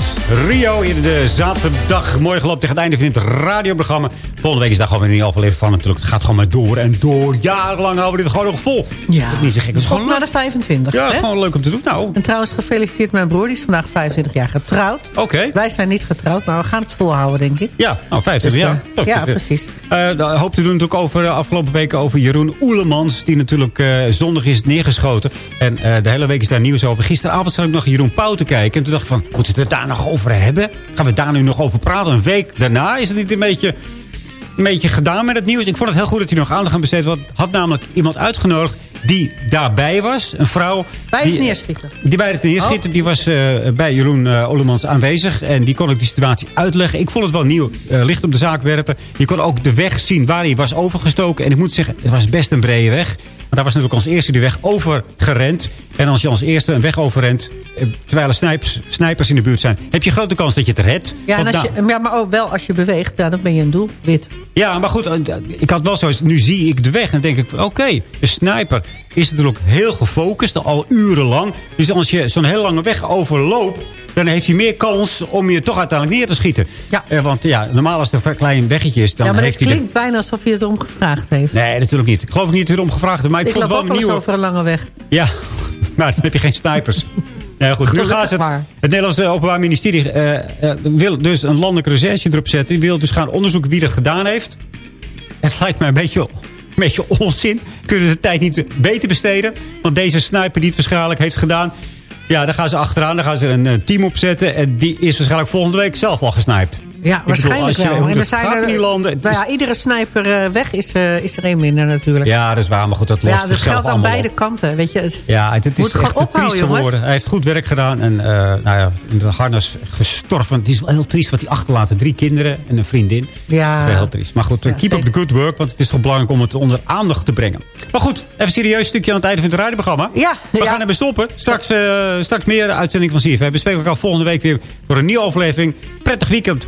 Rio in de zaterdagmorgen loopt tegen het einde van het radioprogramma. Volgende week is daar gewoon weer niet aflevering van natuurlijk. Het gaat gewoon maar door en door. Jarenlang houden we dit gewoon nog vol. Ja. Dat is niet zo gek. Het is Gewoon naar de 25. Ja, hè? gewoon leuk om te doen. Nou, En trouwens, gefeliciteerd mijn broer. Die is vandaag 25 jaar getrouwd. Oké. Wij zijn niet getrouwd, maar we gaan het volhouden, denk ik. Ja, nou, 25 Dus, jaar. eh, ja, eh, precies. De hoop te doen natuurlijk over de afgelopen weken over Jeroen Oelemans. Die natuurlijk eh, zondag is neergeschoten. En de hele week is daar nieuws over. Gisteravond zat ik nog Jeroen Pauw te kijken. En toen dacht ik van, moeten we het daar nog over hebben? Gaan we daar nu nog over praten? Een week daarna is het niet een beetje, een beetje gedaan met het nieuws. Ik vond het heel goed dat hij nog aandacht aan besteed. Want had namelijk iemand uitgenodigd die daarbij was. Een vrouw. Bij het neerschieten. die bij het neerschieten, die was eh, bij Jeroen uh, Olemans aanwezig. En die kon ook die situatie uitleggen. Ik vond het wel nieuw eh, licht op de zaak werpen. Je kon ook de weg zien waar hij was overgestoken. En ik moet zeggen, het was best een brede weg. Want daar was natuurlijk als eerste die weg overgerend. En als je als eerste een weg overrent, eh, terwijl er snijpers, snijpers in de buurt zijn... heb je grote kans dat je het redt. Ja, en als nou- je, ja, maar ook wel als je beweegt, ja, dan ben je een doelwit. ja, maar goed, eh, ik had wel zoiets. Nu zie ik de weg en denk ik, oké, de sniper is natuurlijk heel gefocust, al urenlang. Dus als je zo'n heel lange weg overloopt, dan heeft hij meer kans om je toch uiteindelijk neer te schieten. Ja. Eh, want ja, normaal als het een klein weggetje is, dan ja, maar het hij... de- klinkt bijna alsof je het erom gevraagd heeft. Nee, natuurlijk niet. Ik geloof niet dat hij erom gevraagd heeft, maar ik, ik vond het ook wel eens nieuwe... over een lange weg. Ja, maar dan heb je geen snipers. Ja, goed. Nu gaat het. maar. Het Nederlandse Openbaar Ministerie eh, eh, wil dus een landelijke recherche erop zetten. Die wil dus gaan onderzoeken wie dat gedaan heeft. Het lijkt mij een beetje, een beetje onzin. Kunnen ze de tijd niet beter besteden? Want deze sniper die het waarschijnlijk heeft gedaan... Ja, daar gaan ze achteraan. Daar gaan ze een eh, team opzetten. En die is waarschijnlijk volgende week zelf al gesniped. Ja, waarschijnlijk wel. En er zijn er, landen, nou ja, iedere sniper eh, weg is, eh, is er één minder natuurlijk. Ja, dat is waar. Maar goed, dat lost ja, dat geldt aan beide op. kanten. Weet je, het, Ja, het, het is echt ophouden, triest geworden. Hij heeft goed werk gedaan en eh, nou ja, in de harnas gestorven. Het is wel heel triest wat hij achterlaten. Drie kinderen en een vriendin. Ja. Heel triest. Maar goed, keep up the good work. Want het is toch belangrijk om het onder aandacht te brengen. Maar goed, even serieus stukje aan het einde van het radioprogramma. Ja, We gaan even stoppen. Straks, straks meer uitzending van CFM. We spreken elkaar volgende week weer voor een nieuwe aflevering. Prettig weekend.